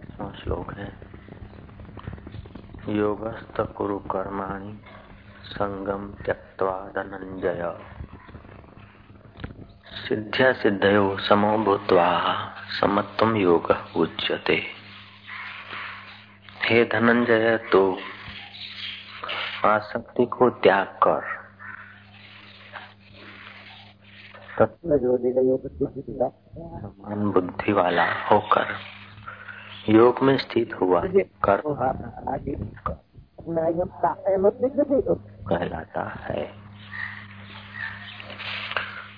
श्लोक है। योगस्त कुरु कर्माणि संगम त्यक्त्वा धनंजय सिद्ध्या सिद्धयो समो भूत्वा समत्वम योग उच्यते। हे धनंजय तो आसक्ति को त्याग कर। समान बुद्धि वाला होकर। योग में स्थित हुआ कर कहलाता है।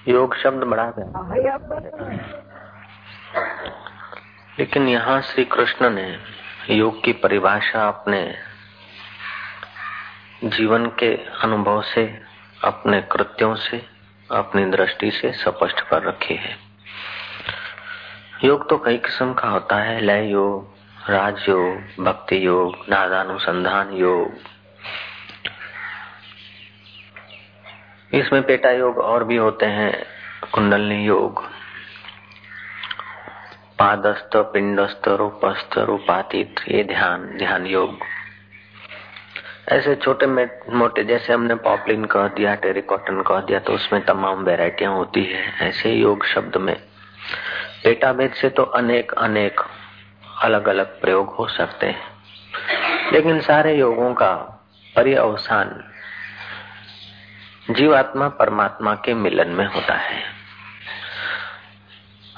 योग शब्द बड़ा गया लेकिन यहाँ श्री कृष्ण ने योग की परिभाषा अपने जीवन के अनुभव से अपने कृत्यों से अपनी दृष्टि से स्पष्ट कर रखी है। योग तो कई किस्म का होता है। लय योग राजयोग भक्ति योग, नादानुसंधान योग। इसमें पेटा योग और भी होते हैं, कुंडलनी योग। पादस्थ, पिंडस्थ, रूपस्थ, रूपातीत, ये ध्यान ध्यान योग। ऐसे छोटे मोटे, जैसे हमने पॉपलिन कह दिया, टेरिकॉटन कह दिया तो उसमें तमाम वेराइटियाँ होती है। ऐसे योग शब्द में डेटाबेस से तो अनेक अनेक अलग अलग प्रयोग हो सकते हैं। लेकिन सारे योगों का परिअवसान जीवात्मा परमात्मा के मिलन में होता है।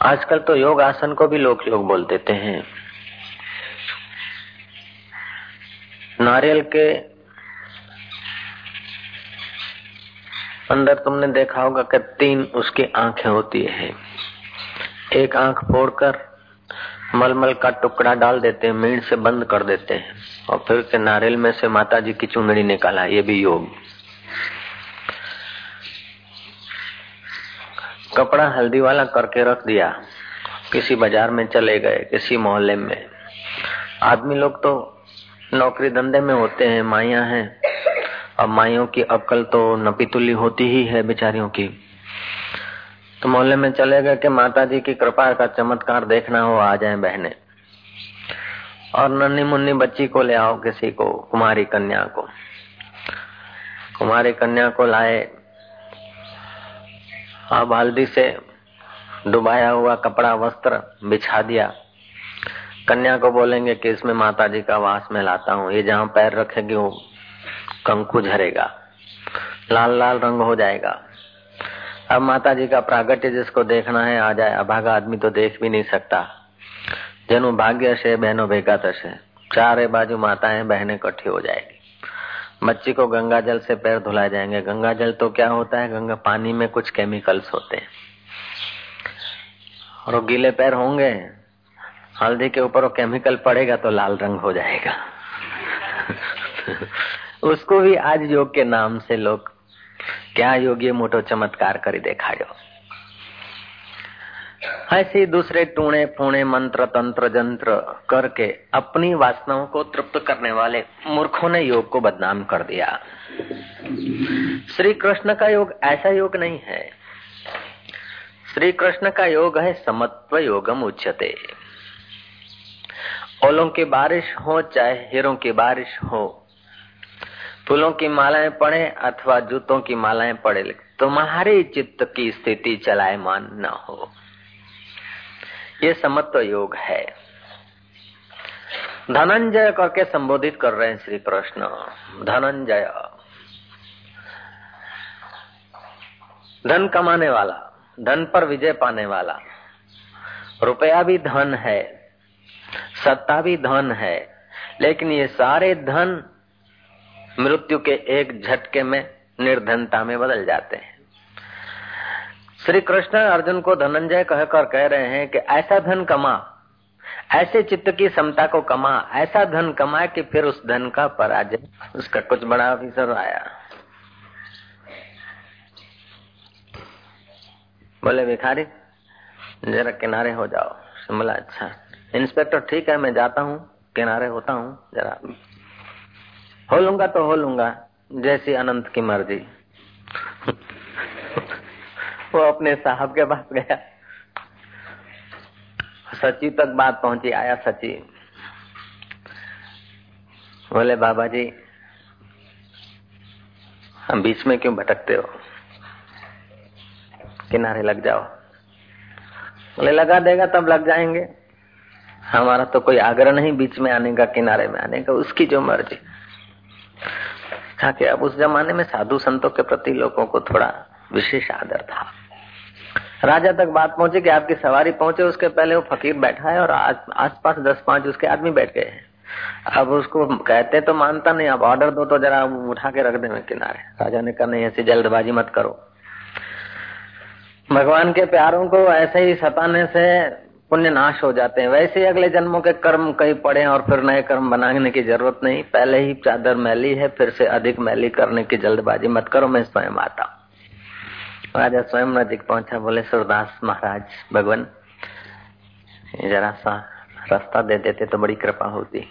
आजकल तो योग आसन को भी लोग योग बोल देते हैं। नारियल के अंदर तुमने देखा होगा कि तीन उसकी आँखें होती है। एक आँख फोड़कर मलमल का टुकड़ा डाल देते हैं मीण से बंद कर देते हैं। और फिर के नारियल में से माता जी की चुनड़ी निकाला, ये भी योग। कपड़ा हल्दी वाला करके रख दिया। किसी बाज़ार में चले गए, किसी मोहल्ले में। आदमी लोग तो नौकरी धंधे में होते हैं, माइया हैं। अब माइयों की अक्ल तो नपीतुली होती ही है बेचारियों की। तो मोहल्ले में चले गए कि माता जी की कृपा का चमत्कार देखना हो, आ जाए बहने। और नन्नी मुन्नी बच्ची को ले आओ किसी को, कुमारी कन्या को। कुमारी कन्या को लाए अब हल्दी से डुबाया हुआ कपड़ा, वस्त्र बिछा दिया। कन्या को बोलेंगे कि इसमें माता जी का वास में लाता हूँ। ये जहाँ पैर रखेगी, वो कंकु झरेगा। लाल लाल रंग हो जाएगा। अब माता जी का प्रागट्य जिसको देखना है आ जाए अभागा आदमी तो देख भी नहीं सकता જેનું भाग्य से बहनों भेगा થશે चारे बाजू माताएं बहनें इकट्ठी हो जाएगी बच्ची को गंगा जल से पैर धुलाए जाएंगे गंगा जल तो क्या होता है गंगा पानी में कुछ केमिकल्स होते हैं और वो गीले पैर होंगे हल्दी के ऊपर वो केमिकल पड़ेगा तो लाल रंग हो जाएगा उसको भी आज योग के नाम से लोग क्या योगी मोटो चमत्कार કરી દેખાડ્યો ऐसे दूसरे टूणे फूणे मंत्र तंत्र जंत्र करके अपनी वासनाओं को तृप्त करने वाले मूर्खों ने योग को बदनाम कर दिया श्री कृष्ण का योग ऐसा योग नहीं है श्री कृष्ण का योग है समत्व योगम उच्चते ओलों की बारिश हो चाहे हीरों की बारिश हो फूलों की मालाएँ पड़े अथवा जूतों की मालाएँ पड़े तुम्हारे चित्त की स्थिति चलायमान न हो। ये समत्व योग है। धनंजय करके संबोधित कर रहे हैं श्री कृष्ण धनंजय। धन कमाने वाला, धन पर विजय पाने वाला, रुपया भी धन है, सत्ता भी धन है, लेकिन ये सारे धन मृत्यु के एक झटके में निर्धनता में बदल जाते हैं। श्री कृष्ण अर्जुन को धनंजय कहकर कह रहे हैं कि ऐसा धन कमा, ऐसे चित्त की समता को कमा, ऐसा धन कमा कि फिर उस धन का पराजय, उसका कुछ बड़ा अफिसर आया। बोले, भिखारी, जरा किनारे हो जाओ। बोला अच्छा। इंस्पेक्टर, ठीक है, मैं जाता हूँ। किनारे होता हूँ, जरा। हो लूँगा तो हो लूँगा जैसी अनंत की मर्ज़ी। वो अपने साहब के पास गया। सची तक बात पहुँची आया सची। बोले बाबा जी हम बीच में क्यों भटकते हो? किनारे लग जाओ। बोले लगा देगा तब लग जाएँगे। हमारा तो कोई आग्रह नहीं बीच में आने का किनारे में आने का उसकी जो मर्ज़ी। कहा कि अब उस जमाने में साधु संतों के प्रति लोगों को थोड़ा विशेष आदर था। राजा तक बात पहुँची कि आपकी सवारी पहुँचे, उसके पहले वो फकीर बैठा है और आस पास दस पाँच उसके आदमी बैठ गए हैं। अब उसको कहते तो मानता नहीं अब ऑर्डर दो तो जरा उठा के रख दे किनारे। राजा ने कहा, नहीं, ऐसी जल्दबाजी मत करो। भगवान के प्यारों को ऐसे ही सताने से पुण्य नाश हो जाते हैं। वैसे ही अगले जन्मों के कर्म कहीं पड़े और फिर नए कर्म बनाने की ज़रूरत नहीं। पहले ही चादर मैली है, फिर से अधिक मैली करने की जल्दबाजी मत करो, मैं स्वयं आता राजा स्वयं नजीक पहुँचा बोले, सुरदास महाराज, भगवान जरा सा रास्ता दे देते तो बड़ी कृपा होती।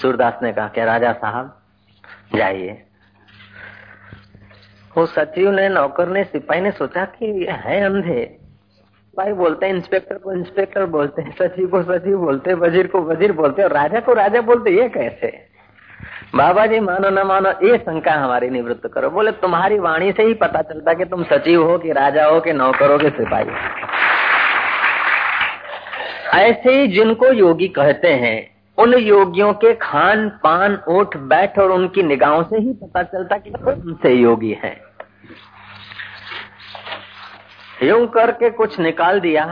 सूरदास ने कहा, क्या राजा साहब, जाइए। वो सचिव ने, नौकर ने, सिपाही ने सोचा कि है अंधे। भाई बोलते हैं इंस्पेक्टर को इंस्पेक्टर बोलते हैं, सचिव को सचिव बोलते हैं, वज़ीर को वज़ीर बोलते हैं राजा को राजा बोलते ये कैसे? बाबा जी मानो न मानो, ये शंका हमारी निवृत्त करो। बोले, तुम्हारी वाणी से ही पता चलता कि तुम सचिव हो कि राजा हो कि नौकर हो कि सिपाही ऐसे ही जिनको योगी कहते हैं, उन योगियों के खान, पान उठ बैठ और उनकी निगाहों से ही पता चलता कि कौन से योगी हैं। यूँ करके कुछ निकाल दिया।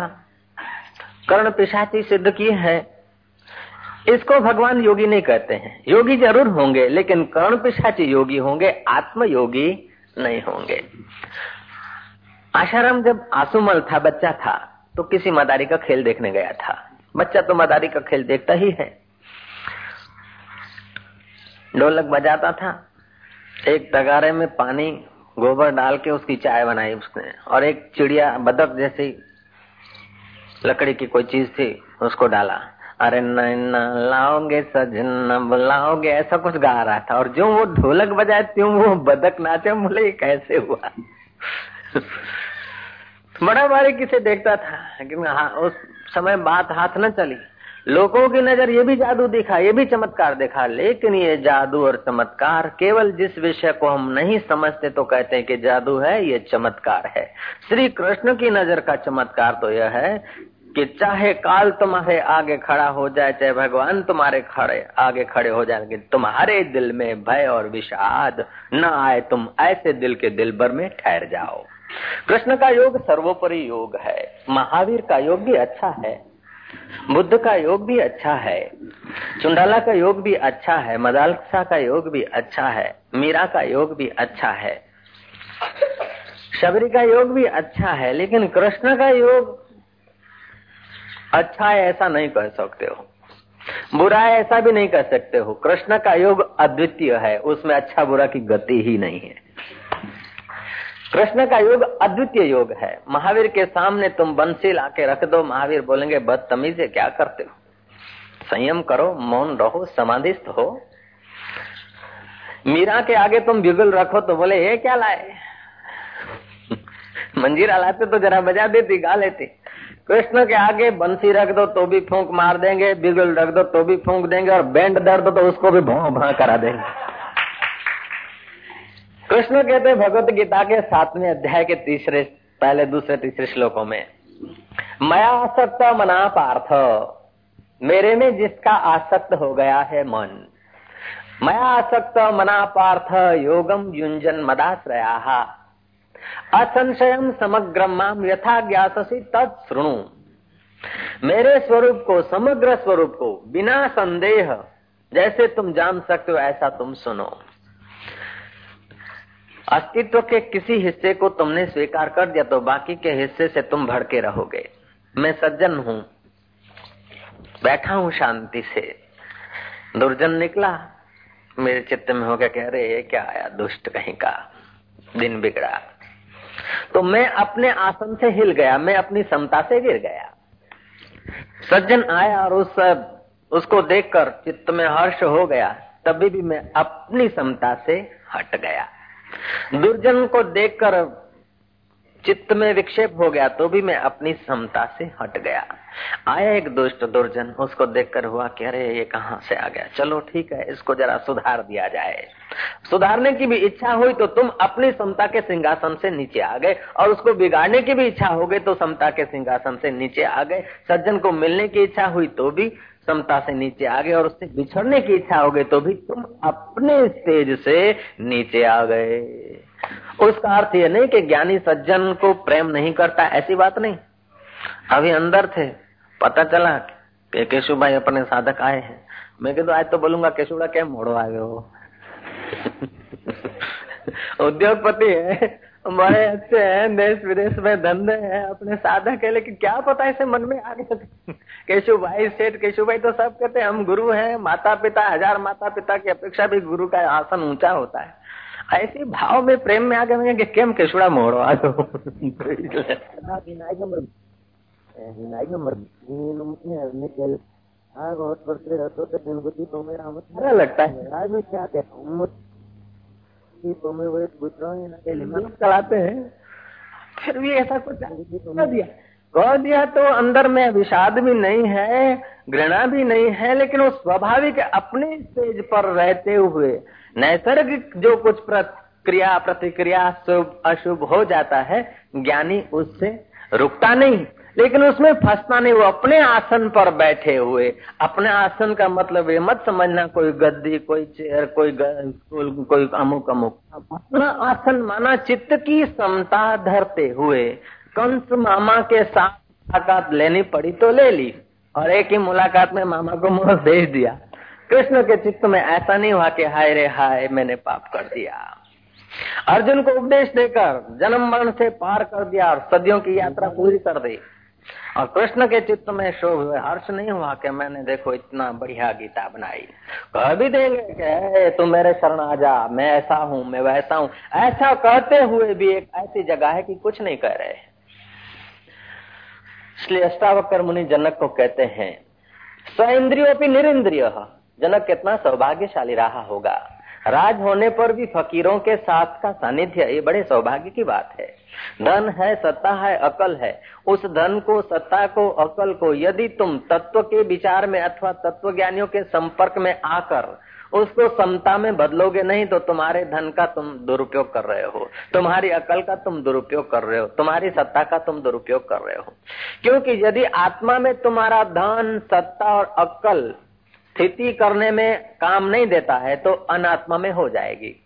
कर्ण पिशाची सिद्ध की है। इसको भगवान योगी नहीं कहते हैं। योगी ज़रूर होंगे, लेकिन कर्ण पिशाची योगी होंगे आत्म योगी नहीं होंगे। आशाराम जब आसुमल था, बच्चा था तो किसी मदारी का खेल देखने गया था। बच्चा तो मदारी का खेल देखता ही है। ढोलक बजाता था, एक तगारे में पानी गोबर डाल के उसकी चाय बनाई उसने। और एक चिड़िया बदक जैसी लकड़ी की कोई चीज़ थी उसको डाला। अरे नैना लाओगे सजन बुलाओगे ऐसा कुछ गा रहा था। और जो वो ढोलक बजाए त्यों वो बदक नाचे बोले कैसे हुआ? बड़ा बारीकी से देखता था? लेकिन हाँ, उस समय बात हाथ न चली। लोगों की नज़र ये भी जादू दिखा, ये भी चमत्कार देखा, लेकिन ये जादू और चमत्कार केवल जिस विषय को हम नहीं समझते तो कहते हैं कि जादू है, ये चमत्कार है। श्री कृष्ण की नज़र का चमत्कार तो यह है कि चाहे काल तुम्हारे आगे खड़ा हो जाए, चाहे भगवान तुम्हारे खड़े, आगे खड़े हो जाएँगे तुम्हारे दिल में भय और विषाद न आए, तुम ऐसे दिल के दिल भर में ठहर जाओ। कृष्ण का योग सर्वोपरि योग है, महावीर का योग भी अच्छा है। बुद्ध का योग भी अच्छा है, चुंडाला का योग भी अच्छा है, मदालसा का योग भी अच्छा है, मीरा का योग भी अच्छा है, शबरी का योग भी अच्छा है, लेकिन कृष्ण का योग अच्छा है ऐसा नहीं कह सकते हो। बुरा है ऐसा भी नहीं कह सकते हो। कृष्ण का योग अद्वितीय है, उसमें अच्छा बुरा की गति ही नहीं है। कृष्ण का योग अद्वितीय योग है। महावीर के सामने तुम बंसी लाके रख दो। महावीर बोलेंगे, बदतमीज है क्या करते हो? संयम करो, मौन रहो, समाधिस्थ हो। मीरा के आगे तुम बिगुल रखो तो बोले, ये क्या लाए? मंजीरा लाते तो जरा बजा देती, गा लेती। कृष्ण के आगे बंसी रख दो तो भी फूंक मार देंगे, बिगुल रख दो तो भी फूंक देंगे, और बैंड दर्द तो उसको भी भों भा करा देंगे। कृष्ण कहते हैं भगवत गीता के सातवें अध्याय के तीसरे, पहले, दूसरे, तीसरे श्लोकों में, मया आसक्त मना पार्थ। मेरे में जिसका आसक्त हो गया है मन। मया आसक्त मना पार्थ योगम युंजन मदाश्रया। असंशयम समग्रम यथा ज्ञासी तत्णु मेरे स्वरूप को, समग्र स्वरूप को, बिना संदेह, जैसे तुम जान सकते हो, ऐसा तुम सुनो। अस्तित्व के किसी हिस्से को तुमने स्वीकार कर दिया तो बाकी के हिस्से से तुम भड़के रहोगे। मैं सज्जन हूँ। बैठा हूँ शांति से। दुर्जन निकला। मेरे चित्त में हो गया कह रहे ये क्या आया दुष्ट कहीं का? दिन बिगड़ा। तो मैं अपने आसन से हिल गया। मैं अपनी समता से गिर गया। सज्जन आया और उस, उसको देखकर चित्त में हर्ष हो गया। तभी भी मैं अपनी समता से हट गया। दुर्जन को देखकर चित्त में विक्षेप हो गया तो भी मैं अपनी समता से हट गया। आया एक दुष्ट दुर्जन, उसको देखकर हुआ कि अरे, ये कहाँ से आ गया? चलो ठीक है, इसको जरा सुधार दिया जाए। सुधारने की भी इच्छा हुई तो तुम अपनी समता के सिंहासन से नीचे आ गए, और उसको बिगाड़ने की भी इच्छा हो गई तो समता के सिंहासन से नीचे आ गए। सज्जन को मिलने की इच्छा हुई तो भी समता से नीचे आ गए और उससे बिछड़ने की इच्छा हो गई तो भी तुम अपने स्टेज से नीचे आ गए। उसका अर्थ ये नहीं कि ज्ञानी सज्जन को प्रेम नहीं करता, ऐसी बात नहीं। अभी अंदर थे, पता चला कि केशु भाई अपने साधक आए हैं। मैं कहूँ आज तो बोलूँगा केशुड़ा क्या मोड़ो आए हो? उद्योगपति है। बड़े अच्छे हैं देश विदेश में धंधे हैं अपने साधक है लेकिन क्या पता ऐसे मन में आ गया केशु भाई सेठ केशु भाई तो सब कहते हैं हम गुरु हैं माता पिता हज़ार माता पिता की अपेक्षा भी गुरु का आसन ऊँचा होता है। ऐसे भाव में प्रेम में आ गए कि केम केशुड़ा मोड़ो आ लगता है। क्या कहता चलाते हैं फिर भी ऐसा कुछ कह दिया। कह दिया तो अंदर में विषाद भी नहीं है घृणा भी नहीं है लेकिन वो स्वाभाविक अपने स्टेज पर रहते हुए नैसर्गिक जो कुछ क्रिया प्रतिक्रिया शुभ अशुभ हो जाता है ज्ञानी उससे रुकता नहीं। लेकिन उसमें फंसना नहीं वो अपने आसन पर बैठे हुए। अपने आसन का मतलब ये मत समझना कोई गद्दी कोई चेयर कोई कोई, अमुक अमुक। अपना आसन माना चित्त की समता धरते हुए। कंस मामा के साथ मुलाकात लेनी पड़ी तो ले ली और एक ही मुलाकात में मामा को मोह भेज दिया। कृष्ण के चित्त में ऐसा नहीं हुआ कि हाय रे हाय मैंने पाप कर दिया। अर्जुन को उपदेश देकर जन्म मरण से पार कर दिया और सदियों की यात्रा पूरी कर दी। और कृष्ण के चित्त में शोभ हुए हर्ष नहीं हुआ कि मैंने देखो इतना बढ़िया गीता बनाई। कह भी देंगे तुम मेरे शरण आ जा, मैं ऐसा हूँ, मैं वैसा हूँ। ऐसा कहते हुए भी एक ऐसी जगह है कि कुछ नहीं कह रहे। इसलिए अष्टावकर मुनि जनक को कहते हैं स इंद्रियों भी निरिंद्रिय जनक कितना सौभाग्यशाली रहा होगा। राज होने पर भी फकीरों के साथ का सानिध्य, ये बड़े सौभाग्य की बात है। धन है, सत्ता है, अकल है। उस धन को, सत्ता को, अकल को यदि तुम तत्व के विचार में अथवा तत्व ज्ञानियों के संपर्क में आकर उसको समता में बदलोगे नहीं तो तुम्हारे धन का तुम दुरुपयोग कर रहे हो। तुम्हारी अकल का तुम दुरुपयोग कर रहे हो। तुम्हारी सत्ता का तुम दुरुपयोग कर रहे हो। क्योंकि यदि आत्मा में तुम्हारा धन, सत्ता और अक्ल स्थिति करने में काम नहीं देता है तो अनात्मा में हो जाएगी।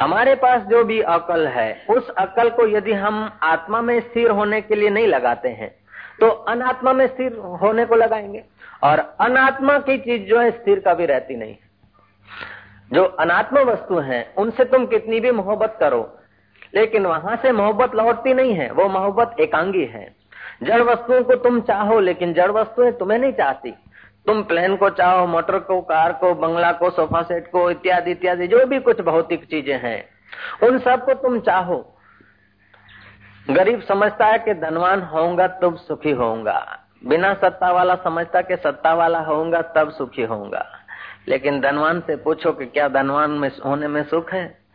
हमारे पास जो भी अकल है, उस अकल को यदि हम आत्मा में स्थिर होने के लिए नहीं लगाते हैं तो अनात्मा में स्थिर होने को लगाएँगे। और अनात्मा की चीज़ जो है, स्थिर कभी रहती नहीं जो अनात्मा वस्तु है, उनसे तुम कितनी भी मोहब्बत करो, लेकिन वहाँ से मोहब्बत लौटती नहीं है, वो मोहब्बत एकांगी है। जड़ वस्तुओं को तुम चाहो, लेकिन जड़ वस्तुएँ तुम्हें नहीं चाहती। तुम प्लेन को चाहो, मोटर को, कार को, बंगला को, सोफा सेट को, इत्यादि इत्यादि, जो भी कुछ भौतिक चीज़ें हैं, उन सबको तुम चाहो। गरीब समझता है कि धनवान होऊँगा तब सुखी होऊँगा। बिना सत्ता वाला समझता कि सत्ता वाला होऊँगा तब सुखी होऊँगा। लेकिन धनवान से पूछो कि क्या धनवान में होने में सुख है?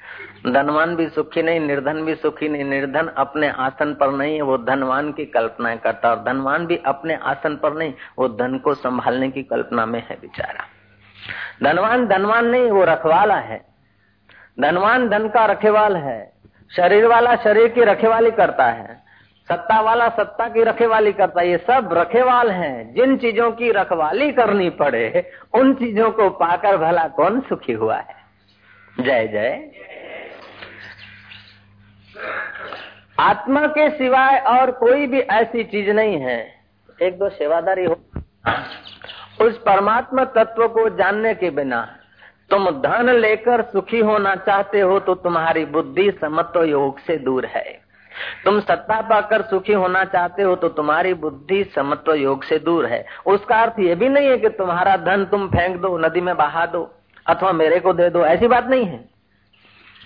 धनवान भी सुखी नहीं, निर्धन भी सुखी नहीं। निर्धन अपने आसन पर नहीं है, वो धनवान की कल्पना करता और धनवान भी अपने आसन पर नहीं, वो धन को संभालने की कल्पना में है बेचारा। धनवान धनवान नहीं, वो रखवाला है। धनवान धन का रखेवाल है। शरीर वाला शरीर की रखेवाली करता है। सत्ता वाला सत्ता की रखेवाली करता है। ये सब रखेवाल हैं। जिन चीज़ों की रखवाली करनी पड़े, उन चीज़ों को पाकर भला कौन सुखी हुआ है? जय जय। आत्मा के सिवाय और कोई भी ऐसी चीज़ नहीं है। एक दो सेवादारी हो। उस परमात्मा तत्व को जानने के बिना तुम धन लेकर सुखी होना चाहते हो तो तुम्हारी बुद्धि समत्व योग से दूर है। तुम सत्ता पाकर सुखी होना चाहते हो तो तुम्हारी बुद्धि समत्व योग से दूर है। उसका अर्थ ये भी नहीं है कि तुम्हारा धन तुम फेंक दो, नदी में बहा दो, अथवा मेरे को दे दो, ऐसी बात नहीं है।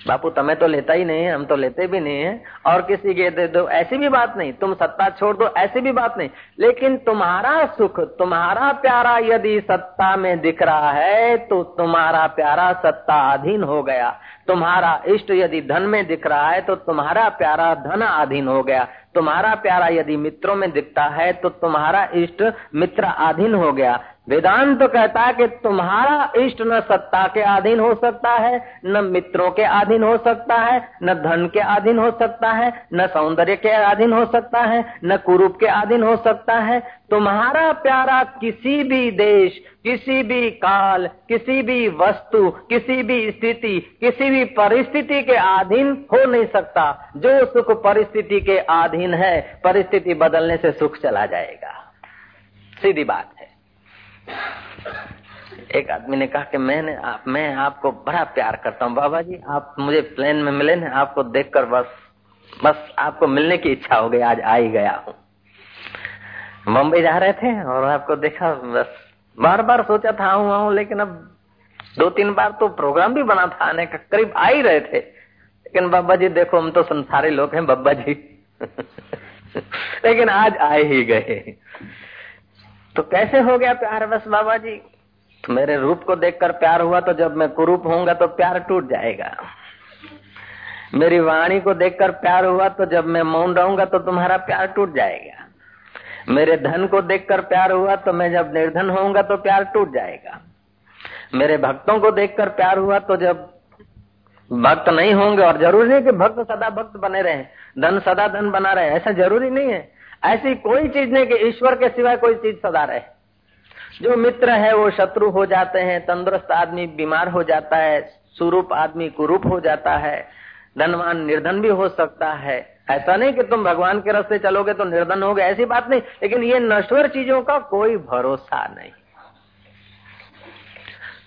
बापू तुम्हें तो लेता ही नहीं है, हम तो लेते भी नहीं है। और किसी के दे दो, ऐसी भी बात नहीं। तुम सत्ता छोड़ दो, ऐसी भी बात नहीं। लेकिन तुम्हारा सुख, तुम्हारा प्यारा यदि सत्ता में दिख रहा है तो तुम्हारा प्यारा सत्ता अधीन हो गया। तुम्हारा इष्ट यदि धन में दिख रहा है तो तुम्हारा प्यारा धन अधीन हो गया। तुम्हारा प्यारा यदि मित्रों में दिखता है तो तुम्हारा इष्ट मित्र अधीन हो गया। वेदांत तो कहता है कि तुम्हारा इष्ट न सत्ता के अधीन हो सकता है, न मित्रों के अधीन हो सकता है, न धन के अधीन हो सकता है, न सौंदर्य के अधीन हो सकता है, न कुरूप के अधीन हो सकता है। तुम्हारा प्यारा किसी भी देश, किसी भी काल, किसी भी वस्तु, किसी भी स्थिति, किसी भी परिस्थिति के अधीन हो नहीं सकता। जो सुख परिस्थिति के अधीन है, परिस्थिति बदलने से सुख चला जाएगा। सीधी बात। एक आदमी ने कहा कि मैंने आप, मैं आपको बड़ा प्यार करता हूँ। बाबा जी, आप मुझे प्लेन में मिले ना आपको देखकर बस बस आपको मिलने की इच्छा हो गई, आज आ ही गया हूँ। मुंबई जा रहे थे और आपको देखा, बस बार बार सोचा था, आऊ आऊ, लेकिन अब दो तीन बार तो प्रोग्राम भी बना था, आने का करीब आ ही रहे थे। लेकिन बाबा जी, देखो, हम तो संसारी लोग हैं, बाबा जी। लेकिन आज आए ही गए। तो कैसे हो गया प्यार बस बाबा जी तो मेरे रूप को देखकर प्यार हुआ तो जब मैं कुरूप होऊँगा तो प्यार टूट जाएगा। मेरी वाणी को देखकर प्यार हुआ तो जब मैं मौन रहूँगा तो तुम्हारा प्यार टूट जाएगा। मेरे धन को देखकर प्यार हुआ तो मैं जब निर्धन होऊँगा तो प्यार टूट जाएगा। मेरे भक्तों को देखकर प्यार हुआ तो जब भक्त नहीं होंगे, और ज़रूरी नहीं कि भक्त सदा भक्त बने रहे, धन सदा धन बना रहे, ऐसा ज़रूरी नहीं है। ऐसी कोई चीज़ नहीं कि ईश्वर के सिवाय कोई चीज़ सदा रहे। जो मित्र है, वो शत्रु हो जाते हैं, तंदुरुस्त आदमी बीमार हो जाता है, सुरूप आदमी कुरूप हो जाता है, धनवान निर्धन भी हो सकता है। ऐसा नहीं कि तुम भगवान के रास्ते चलोगे तो निर्धन हो गए ऐसी बात नहीं। लेकिन ये नश्वर चीज़ों का कोई भरोसा नहीं।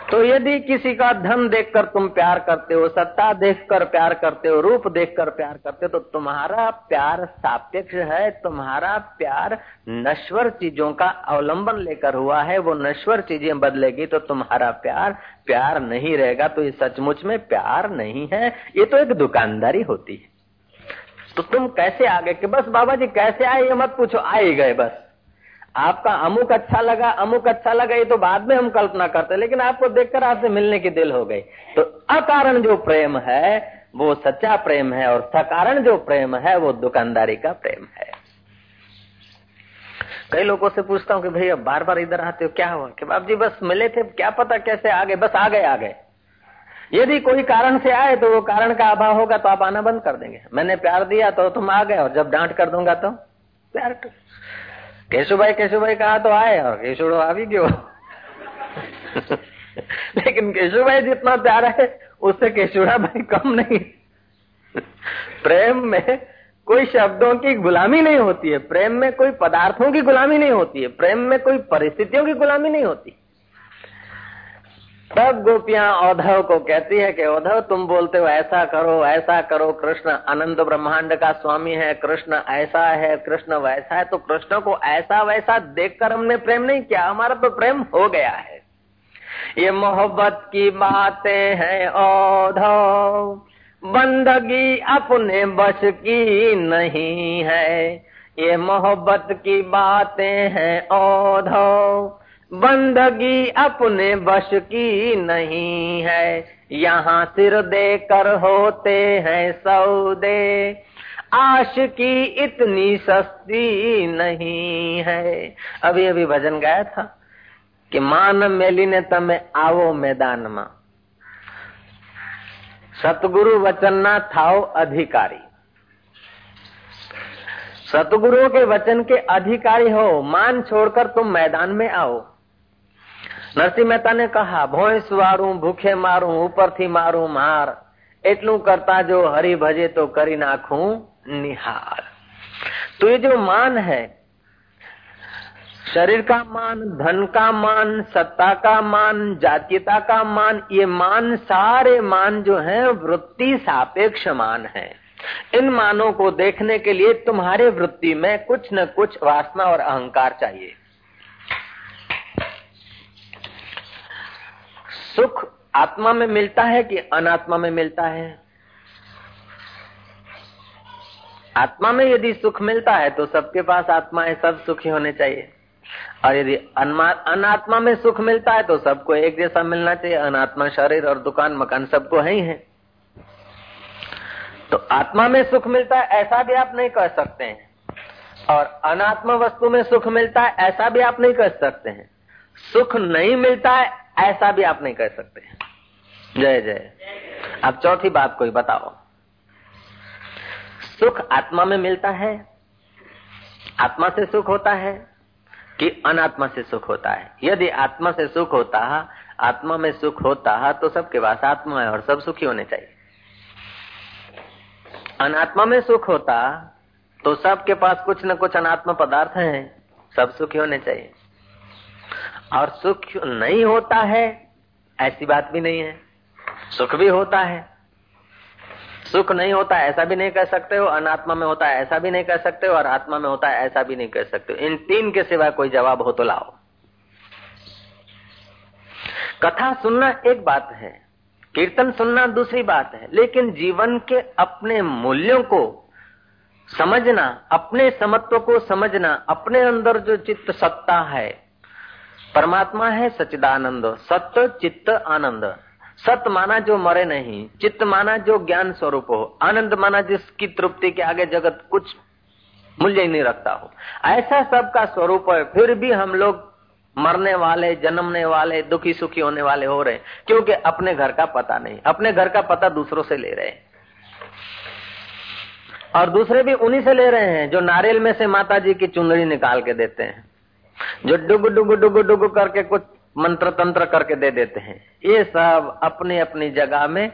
तो यदि किसी का धन देखकर तुम प्यार करते हो, सत्ता देखकर प्यार करते हो, रूप देखकर प्यार करते हो तो तुम्हारा प्यार सापेक्ष है, तुम्हारा प्यार नश्वर चीज़ों का अवलंबन लेकर हुआ है, वो नश्वर चीज़ें बदलेगी तो तुम्हारा प्यार प्यार नहीं रहेगा तो ये सचमुच में प्यार नहीं है, ये तो एक दुकानदारी होती है। तो तुम कैसे आ गए कि, बस बाबा जी कैसे आए, ये मत पूछो आ ही गए बस। आपका अमुक अच्छा लगा, अमुक अच्छा लगा, ये तो बाद में हम कल्पना करते लेकिन आपको देखकर आपसे मिलने की दिल हो गई। तो अकारण जो प्रेम है, वो सच्चा प्रेम है, और सकारण जो प्रेम है, वो दुकानदारी का प्रेम है। कई लोगों से पूछता हूँ कि भैया बार बार इधर आते हो, क्या हुआ? कि बाप जी, बस मिले थे, क्या पता कैसे आ गए बस आ गए आ गए यदि कोई कारण से आए तो वो कारण का अभाव होगा तो आप आना बंद कर देंगे। मैंने प्यार दिया तो तुम आ गए, और जब डांट कर दूँगा तो प्यार केशुभाई केशुभाई कहा तो आए? और केशु आ भी गयो लेकिन केशुभाई जितना प्यारा है उससे केशुड़ा भाई कम नहीं। प्रेम में कोई शब्दों की गुलामी नहीं होती है। प्रेम में कोई पदार्थों की गुलामी नहीं होती है। प्रेम में कोई परिस्थितियों की गुलामी नहीं होती। सब गोपियाँ औधव को कहती है कि, औधव, तुम बोलते हो, ऐसा करो ऐसा करो, कृष्ण अनंत ब्रह्मांड का स्वामी है, कृष्ण ऐसा है, कृष्ण वैसा है। तो कृष्ण को ऐसा वैसा देखकर हमने प्रेम नहीं किया, हमारा तो प्रेम हो गया है। ये मोहब्बत की बातें हैं, औधव, बंदगी अपने बस की नहीं है। ये मोहब्बत की बातें हैं, औधव बंदगी अपने बश की नहीं है। यहाँ सिर देकर होते हैं सौदे। आश की इतनी सस्ती नहीं है। अभी अभी भजन गाया था कि मान मेली ने तमे आवो मैदान में। सतगुरु वचन ना थाओ अधिकारी। सतगुरुओं के वचन के अधिकारी हो, मान छोड़कर तुम मैदान में आओ। નરસિંહ મહેતાને કહા ભોંય વાળું ભૂખે મારું ઉપરથી મારું માર એટલું करता जो हरि भजे तो करी नाखू निहार तो ये जो मान है शरीर का मान धन का मान सत्ता का मान जातीयता का मान ये मान सारे मान जो है वृत्ति सापेक्ष मान है इन मानों को देखने के लिए तुम्हारे वृत्ति में कुछ न कुछ वासना और अहंकार चाहिए सुख आत्मा में मिलता है कि अनात्मा में मिलता है? आत्मा में यदि सुख मिलता है तो सबके पास आत्मा है सब सुखी होने चाहिए। और यदि अनात्मा में सुख मिलता है तो सबको एक जैसा मिलना चाहिए। अनात्मा शरीर और दुकान मकान सबको है ही है। तो आत्मा में सुख मिलता है, ऐसा भी आप नहीं कह सकते हैं। और अनात्मा वस्तु में सुख मिलता है, ऐसा भी आप नहीं कह सकते हैं। सुख नहीं मिलता है ऐसा भी आप नहीं कह सकते। जय जय। अब चौथी बात कोई बताओ। सुख आत्मा में मिलता है, आत्मा से सुख होता है कि अनात्मा से सुख होता है? यदि आत्मा से सुख होता है आत्मा में सुख होता है तो सबके पास आत्मा है और सब सुखी होने चाहिए। अनात्मा में सुख होता तो सबके पास कुछ न कुछ अनात्मा पदार्थ हैं, सब सुखी होने चाहिए। और सुख नहीं होता है, ऐसी बात भी नहीं है। सुख भी होता है। सुख नहीं होता, ऐसा भी नहीं कह सकते हो। अनात्मा में होता है ऐसा भी नहीं कह सकते हो। और आत्मा में होता है ऐसा भी नहीं कह सकते इन तीन के सिवा कोई जवाब हो तो लाओ। कथा सुनना एक बात है, कीर्तन सुनना दूसरी बात है, लेकिन जीवन के अपने मूल्यों को समझना, अपने समत्व को समझना, अपने अंदर जो चित्त सत्ता है परमात्मा है सचिदानंद सत्य चित्त आनंद। सत्य माना जो मरे नहीं, चित्त माना जो ज्ञान स्वरूप हो। आनंद माना जिसकी तृप्ति के आगे जगत कुछ मूल्य ही नहीं रखता हो। ऐसा सबका स्वरूप है, फिर भी हम लोग मरने वाले, जन्मने वाले, दुखी सुखी होने वाले हो रहे क्योंकि अपने घर का पता नहीं। अपने घर का पता दूसरों से ले रहे और दूसरे भी उन्हीं से ले रहे हैं, जो नारियल में से माता जी की चुनरी निकाल के देते हैं। जो डुग डुग डुग डुग करके कुछ मंत्र तंत्र करके दे देते हैं। ये सब अपनी अपनी जगह में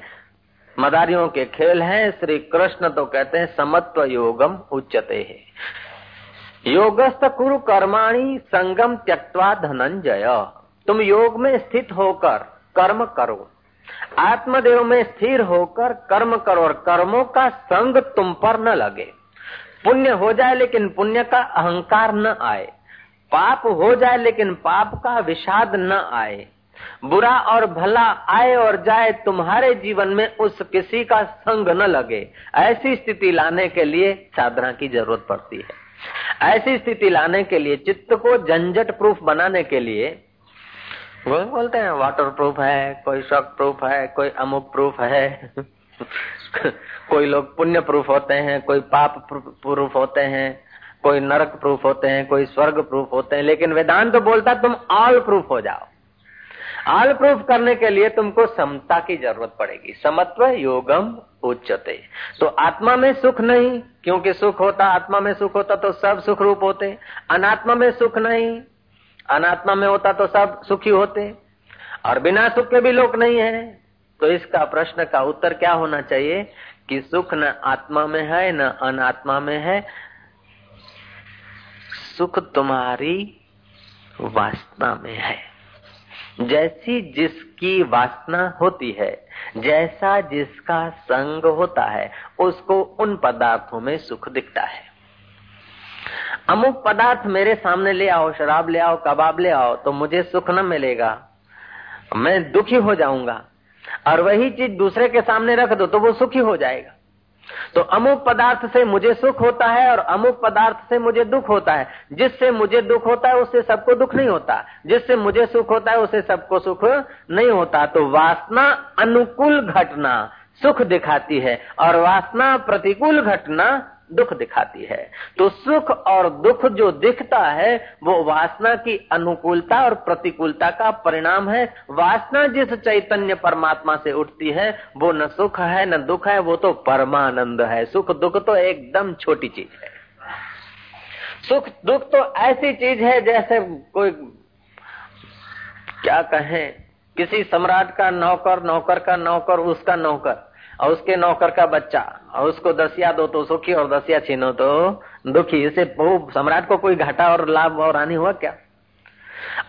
मदारियों के खेल हैं। श्री कृष्ण तो कहते हैं, समत्व योगम उच्चते है। योगस्थ कुरु कर्माणी संगम त्यक्वा धनंजय। तुम योग में स्थित होकर कर्म करो। आत्मदेव में स्थिर होकर कर्म करो और कर्मों का संग तुम पर न लगे। पुण्य हो जाए लेकिन पुण्य का अहंकार न आए। पाप हो जाए, लेकिन पाप का विषाद न आए। बुरा और भला आए और जाए, तुम्हारे जीवन में उस किसी का संग न लगे। ऐसी स्थिति लाने के लिए साधना की ज़रूरत पड़ती है। ऐसी स्थिति लाने के लिए, चित्त को झंझट प्रूफ बनाने के लिए वो बोलते हैं वाटर प्रूफ है, कोई शॉक प्रूफ है, कोई अमुक प्रूफ है, कोई लोग पुण्य प्रूफ होते हैं, कोई पाप प्रूफ होते हैं। कोई नरक प्रूफ होते हैं, कोई स्वर्ग प्रूफ होते हैं, लेकिन वेदांत तो बोलता तुम ऑल प्रूफ हो जाओ। ऑल प्रूफ करने के लिए तुमको समता की ज़रूरत पड़ेगी। समत्व योगम उच्चते तो आत्मा में सुख नहीं, क्योंकि सुख होता, आत्मा में सुख होता तो सब सुख रूप होते। अनात्मा में सुख नहीं, अनात्मा में होता तो सब सुखी होते। और बिना सुख के भी लोग नहीं है। तो इसका प्रश्न का उत्तर क्या होना चाहिए? कि सुख न आत्मा में है, न अनात्मा में है सुख तुम्हारी वासना में है। जैसी जिसकी वासना होती है, जैसा जिसका संग होता है, उसको उन पदार्थों में सुख दिखता है। अमुक पदार्थ मेरे सामने ले आओ, शराब ले आओ, कबाब ले आओ तो मुझे सुख न मिलेगा। मैं दुखी हो जाऊँगा, और वही चीज़ दूसरे के सामने रख दो तो वो सुखी हो जाएगा। तो अमुक पदार्थ से मुझे सुख होता है और अमुक पदार्थ से मुझे दुख होता है। जिससे मुझे दुख होता है, उससे सबको दुख नहीं होता। जिससे मुझे सुख होता है उससे सबको सुख नहीं होता। तो वासना अनुकूल घटना सुख दिखाती है और वासना प्रतिकूल घटना दुख दिखाती है। तो सुख और दुख जो दिखता है, वो वासना की अनुकूलता और प्रतिकूलता का परिणाम है। वासना जिस चैतन्य परमात्मा से उठती है, वो न सुख है, न दुख है, वो तो परमानंद है। सुख दुख तो एकदम छोटी चीज़ है। सुख दुख तो ऐसी चीज़ है जैसे कोई, क्या कहें, किसी सम्राट का नौकर नौकर का नौकर, उसका नौकर। और उसके नौकर का बच्चा, और उसको दसिया दो तो सुखी और दसिया छीनो तो दुखी। इसे सम्राट को कोई घाटा और लाभ और हानि हुआ क्या?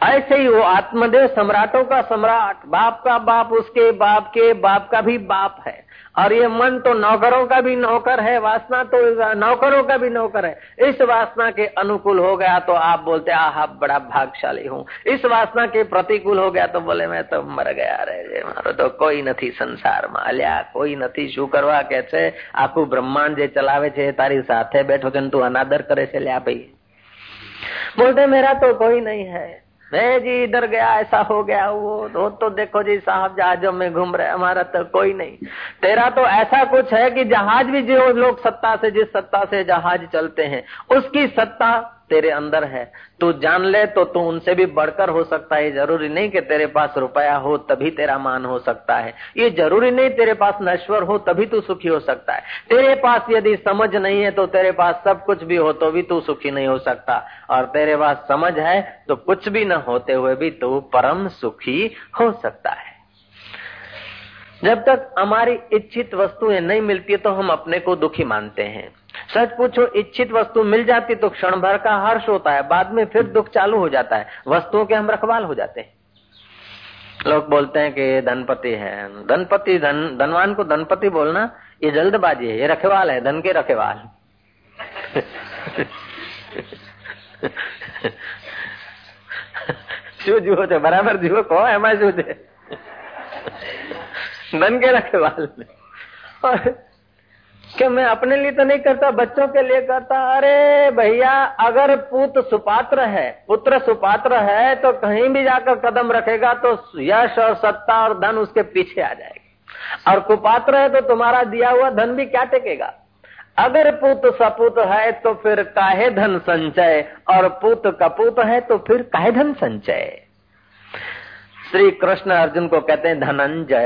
ऐसे ही वो आत्मदेव सम्राटों का सम्राट, बाप का बाप, उसके बाप के बाप का भी बाप है। और ये मन तो नौकरों का भी नौकर है वासना तो नौकरों का भी नौकर है इस वासना के अनुकूल हो गया तो आप बोलते आ बड़ा भागशाली हूँ इस वासना के प्रतिकूल हो गया तो बोले मैं तो मर गया रे मारो तो कोई નથી સંસારમાં અલ્યા કોઈ નથી શું કરવા કે છે આખું બ્રહ્માંડ જે ચલાવે છે તારી સાથે બેઠો છે તું અનાદર કરે છે લ્યા ભાઈ बोलते मेरा तो कोई नहीं है जी इधर गया ऐसा हो गया वो तो, तो देखो जी साहब जहाजों में घूम रहे हमारा तो कोई नहीं। तेरा तो ऐसा कुछ है कि जहाज़ भी जो लोग सत्ता से जिस सत्ता से जहाज़ चलते हैं उसकी सत्ता तेरे अंदर है। तू जान ले तो तू उनसे भी बढ़कर हो सकता है। ज़रूरी नहीं कि तेरे पास रुपया हो, तभी तेरा मान हो सकता है। ये ज़रूरी नहीं तेरे पास नश्वर हो, तभी तू सुखी हो सकता है। तेरे पास यदि समझ नहीं है तो तेरे पास सब कुछ भी हो तो भी तू सुखी नहीं हो सकता। और तेरे पास समझ है तो कुछ भी न होते हुए भी तू परम सुखी हो सकता है। जब तक हमारी इच्छित वस्तुएँ नहीं मिलती तो हम अपने को दुखी मानते हैं। सच पूछो इच्छित वस्तु मिल जाती तो क्षण भर का हर्ष होता है बाद में फिर दुख चालू हो जाता है वस्तुओं के हम रखवाल हो जाते हैं लोग बोलते हैं कि धनपति है धनपति धन धनवान को धनपति बोलना ये जल्दबाजी है ये रखेवाल है धन के रखेवाल શું જુઓ છો બરાબર જુઓ કહો એમાં શું છે ધન કે રખવાલ कि मैं अपने लिए तो नहीं करता, बच्चों के लिए करता। अरे भैया, अगर पुत्र सुपात्र है, पुत्र सुपात्र है तो कहीं भी जाकर कदम रखेगा तो यश और सत्ता और धन उसके पीछे आ जाएगा। और कुपात्र है तो तुम्हारा दिया हुआ धन भी क्या टेकेगा? अगर पुत सपुत है तो फिर काहे धन संचय? और पुत कपूत है तो फिर काहे धन संचय? श्री कृष्ण अर्जुन को कहते हैं, धनंजय,